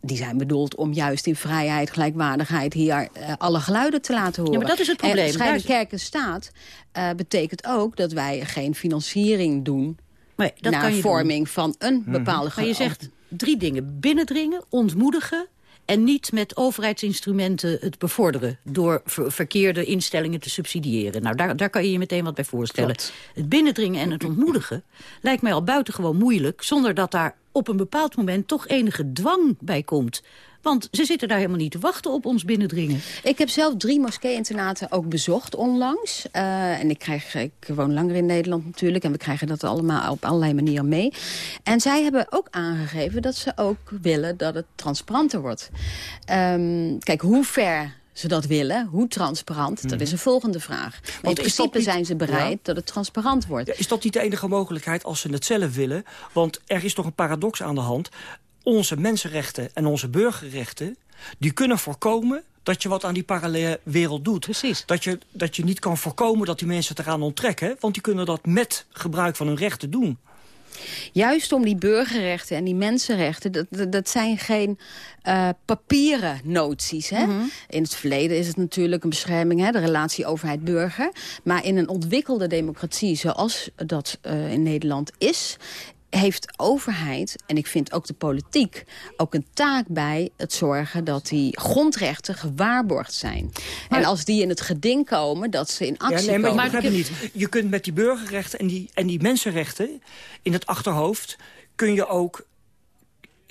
Speaker 25: die zijn bedoeld om juist in vrijheid, gelijkwaardigheid... hier uh, alle geluiden te laten horen.
Speaker 22: Ja, maar dat is het probleem. En
Speaker 25: scheiden kerk en staat uh, betekent ook dat wij geen financiering doen... Nee, dat naar kan je vorming doen. van een mhm. bepaalde...
Speaker 22: Maar je zegt drie dingen. Binnendringen, ontmoedigen en niet met overheidsinstrumenten het bevorderen... door verkeerde instellingen te subsidiëren. Nou, daar, daar kan je je meteen wat bij voorstellen. Het binnendringen en het ontmoedigen [clears throat] lijkt mij al buitengewoon moeilijk... zonder dat daar op een bepaald moment toch enige dwang bij komt. Want ze zitten daar helemaal niet te wachten op ons binnendringen.
Speaker 25: Ik heb zelf drie moskee-internaten ook bezocht onlangs. Uh, en ik, krijg, ik woon langer in Nederland natuurlijk. En we krijgen dat allemaal op allerlei manieren mee. En zij hebben ook aangegeven dat ze ook willen dat het transparanter wordt. Um, kijk, hoe ver ze dat willen, hoe transparant, dat is mhm. een volgende vraag. Want in principe niet, zijn ze bereid dat het transparant wordt.
Speaker 21: is dat niet de enige mogelijkheid als ze het zelf willen? Want er is toch een paradox aan de hand onze mensenrechten en onze burgerrechten... die kunnen voorkomen dat je wat aan die parallele wereld doet.
Speaker 22: Precies.
Speaker 21: Dat je, dat je niet kan voorkomen dat die mensen het eraan onttrekken... want die kunnen dat met gebruik van hun rechten doen.
Speaker 25: Juist om die burgerrechten en die mensenrechten... dat, dat, zijn geen uh, papieren noties. Hè? Mhm. In het verleden is het natuurlijk een bescherming... Hè, de relatie overheid-burger. Maar in een ontwikkelde democratie zoals dat uh, in Nederland is heeft overheid, en ik vind ook de politiek... ook een taak bij het zorgen dat die grondrechten gewaarborgd zijn. en als die in het geding komen, dat ze in actie ja, nee, maar
Speaker 21: komen. Maar niet. Je kunt met die burgerrechten en die, en die mensenrechten in het achterhoofd... kun je ook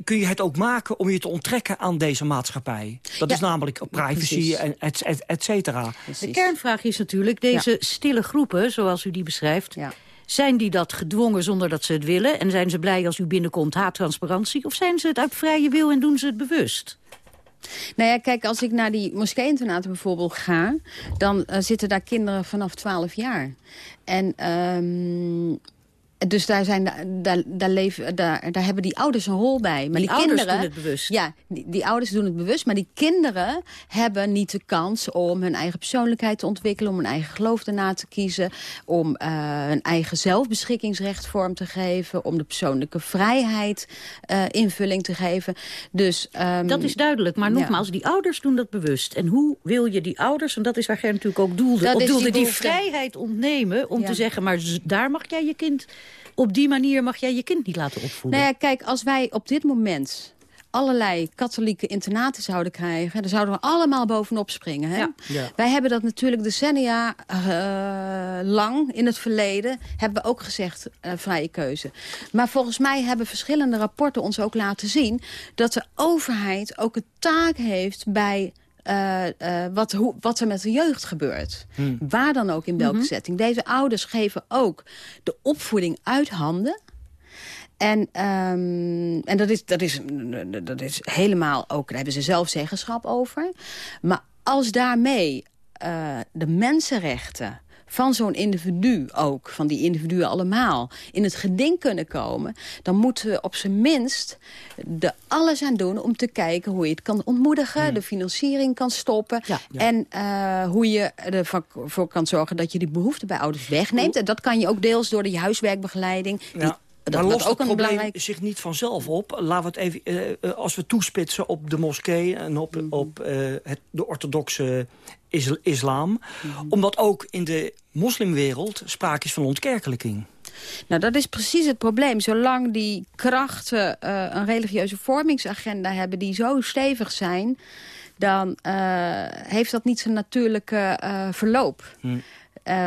Speaker 21: kun je het ook maken om je te onttrekken aan deze maatschappij. Dat is namelijk privacy en et, et, et cetera.
Speaker 22: De kernvraag is natuurlijk, deze stille groepen, zoals u die beschrijft... Ja. Zijn die dat gedwongen zonder dat ze het willen? En zijn ze blij als u binnenkomt, haattransparantie? Of zijn ze het uit vrije wil en doen ze het bewust?
Speaker 25: Nou ja, kijk, als ik naar die moskee-internaten bijvoorbeeld ga... dan uh, zitten daar kinderen vanaf 12 jaar. En um, dus daar, zijn, daar, daar, leven, daar, daar hebben die ouders een rol bij.
Speaker 22: Maar die,
Speaker 25: die
Speaker 22: ouders kinderen, doen het bewust.
Speaker 25: Ja, die, die, ouders doen het bewust. Maar die kinderen hebben niet de kans om hun eigen persoonlijkheid te ontwikkelen. Om hun eigen geloof erna te kiezen. Om uh, hun eigen zelfbeschikkingsrecht vorm te geven. Om de persoonlijke vrijheid uh, invulling te geven. Dus, um,
Speaker 22: dat is duidelijk. Maar nogmaals, ja. die ouders doen dat bewust. En hoe wil je die ouders, en dat is waar jij natuurlijk ook doelde, op doelde, die, die, vrijheid ontnemen. Om ja. te zeggen, maar daar mag jij je kind op die manier mag jij je kind niet laten opvoeden.
Speaker 25: Nou ja, kijk, als wij op dit moment allerlei katholieke internaten zouden krijgen... dan zouden we allemaal bovenop springen. Hè? Ja. Wij hebben dat natuurlijk decennia uh, lang in het verleden... hebben we ook gezegd, uh, vrije keuze. Maar volgens mij hebben verschillende rapporten ons ook laten zien... dat de overheid ook een taak heeft bij uh, uh, wat, hoe, wat er met de jeugd gebeurt. Hmm. Waar dan ook in welke mm -hmm. setting. Deze ouders geven ook de opvoeding uit handen. En, um, en dat, is, dat, is, dat is helemaal ook, daar hebben ze zelf zeggenschap over. Maar als daarmee uh, de mensenrechten van zo'n individu ook, van die individuen allemaal, in het geding kunnen komen... dan moeten we op zijn minst er alles aan doen om te kijken hoe je het kan ontmoedigen... Hmm. de financiering kan stoppen ja, ja. en uh, hoe je ervoor kan zorgen dat je die behoefte bij ouders wegneemt. En dat kan je ook deels door de huiswerkbegeleiding...
Speaker 21: Dat, maar lost ook het probleem belangrijk... zich niet vanzelf op? Laten we het even, uh, als we toespitsen op de moskee en op, mm -hmm. op het, de orthodoxe is, islam. Mm -hmm. Omdat ook in de moslimwereld sprake is van ontkerkelijking.
Speaker 25: Nou, dat is precies het probleem. Zolang die krachten uh, een religieuze vormingsagenda hebben... die zo stevig zijn, dan heeft dat niet zijn natuurlijke verloop. Mm. Uh,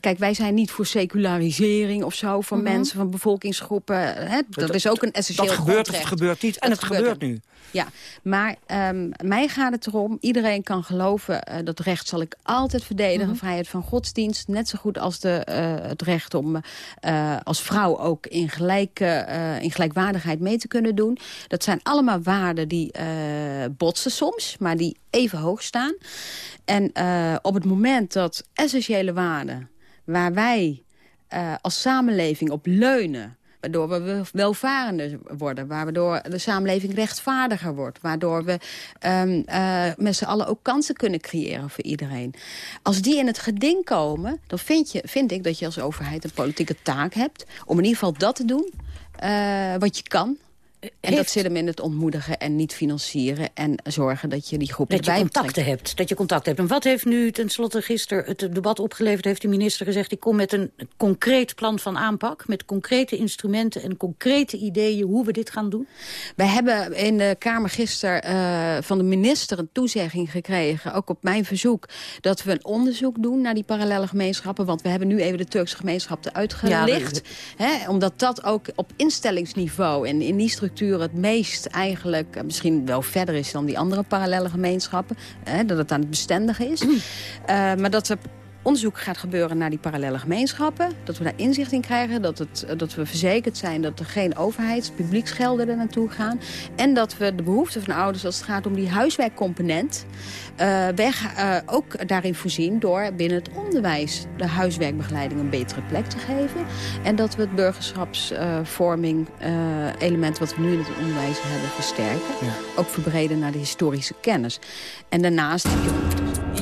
Speaker 25: kijk, wij zijn niet voor secularisering of zo van mm -hmm. mensen, van bevolkingsgroepen. Hè? Dat, dat, is ook een essentieel
Speaker 21: Dat gebeurt of het gebeurt niet. En het, het gebeurt, gebeurt nu.
Speaker 25: Ja, maar um, mij gaat het erom, iedereen kan geloven... Uh, dat recht zal ik altijd verdedigen, mm -hmm. vrijheid van godsdienst. Net zo goed als de, uh, het recht om uh, als vrouw ook in, gelijke, in gelijkwaardigheid mee te kunnen doen. Dat zijn allemaal waarden die botsen soms, maar die even hoog staan. En op het moment dat essentiële waarden, waar wij als samenleving op leunen waardoor we welvarender worden, waardoor de samenleving rechtvaardiger wordt, waardoor we um, uh, met z'n allen ook kansen kunnen creëren voor iedereen. Als die in het geding komen, dan vind, je, vind ik dat je als overheid een politieke taak hebt om in ieder geval dat te doen uh, wat je kan en heeft... dat zit hem in het ontmoedigen en niet financieren... en zorgen dat je die groep
Speaker 22: dat je contacten hebt. Dat je contact hebt. En wat heeft nu tenslotte gisteren het debat opgeleverd... heeft de minister gezegd, ik kom met een concreet plan van aanpak... met concrete instrumenten en concrete ideeën hoe we dit gaan doen?
Speaker 25: Wij hebben in de Kamer gisteren uh, van de minister een toezegging gekregen... ook op mijn verzoek, dat we een onderzoek doen naar die parallele gemeenschappen. Want we hebben nu even de Turkse gemeenschap eruit gelicht. Ja, hè, omdat dat ook op instellingsniveau en in die structuur het meest eigenlijk misschien wel verder is dan die andere parallele gemeenschappen. Hè, dat het aan het bestendigen is. uh, [clears throat] maar dat er onderzoek gaat gebeuren naar die parallele gemeenschappen. Dat we daar inzicht in krijgen. Dat, het, dat we verzekerd zijn dat er geen overheids, publieksgelden er naartoe gaan. En dat we de behoeften van ouders als het gaat om die huiswerkcomponent... Uh, weg, uh, ook daarin voorzien door binnen het onderwijs de huiswerkbegeleiding een betere plek te geven. En dat we het burgerschapsvorming uh, element wat we nu in het onderwijs hebben versterken. Ja. Ook verbreden naar de historische kennis. En daarnaast.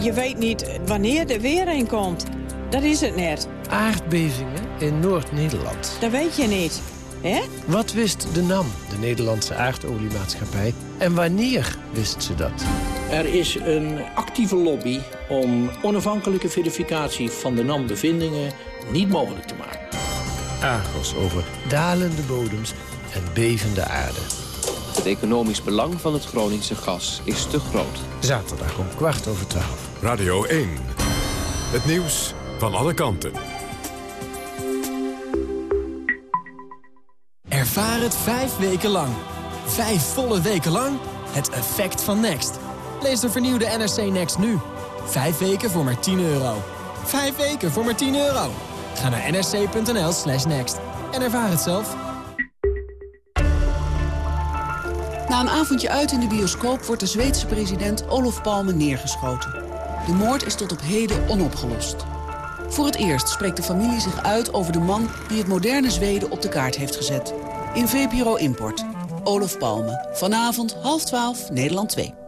Speaker 25: Je
Speaker 26: weet niet wanneer er weer een komt. Dat is het net.
Speaker 31: Aardbevingen in Noord-Nederland.
Speaker 26: Dat weet je niet. Hè?
Speaker 31: Wat wist de NAM, de Nederlandse aardoliemaatschappij, en wanneer wist ze dat?
Speaker 32: Er is een actieve lobby om onafhankelijke verificatie van de NAM-bevindingen niet mogelijk te maken.
Speaker 31: Argos over dalende bodems en bevende aarde.
Speaker 33: Het economisch belang van het Groningse gas is te groot.
Speaker 31: Zaterdag om kwart over twaalf.
Speaker 1: Radio 1. Het nieuws van alle kanten.
Speaker 34: Ervaar het vijf weken lang. Vijf volle weken lang. Het effect van Next. Lees de vernieuwde NRC Next nu. Vijf weken voor maar 10 euro. Vijf weken voor maar 10 euro. Ga naar nrc.nl slash next. En ervaar het zelf.
Speaker 35: Na een avondje uit in de bioscoop wordt de Zweedse president Olof Palme neergeschoten. De moord is tot op heden onopgelost. Voor het eerst spreekt de familie zich uit over de man die het moderne Zweden op de kaart heeft gezet. In VPRO Import. Olof Palme. Vanavond half twaalf, Nederland 2.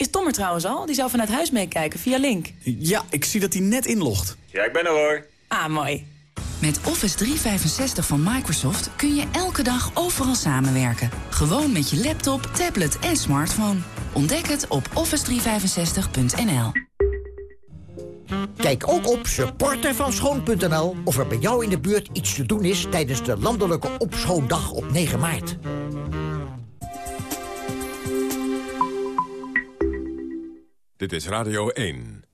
Speaker 36: Is Tom er trouwens al? Die zou vanuit huis meekijken via Link.
Speaker 37: Ja, ik zie dat hij net inlogt.
Speaker 38: Ja, ik ben er hoor.
Speaker 36: Ah, mooi.
Speaker 39: Met Office 365 van Microsoft kun je elke dag overal samenwerken. Gewoon met je laptop, tablet en smartphone. Ontdek het op office365.nl.
Speaker 40: Kijk ook op supportervanschoon.nl of er bij jou in de buurt iets te doen is tijdens de landelijke opschoondag op 9 maart.
Speaker 1: Dit is Radio 1.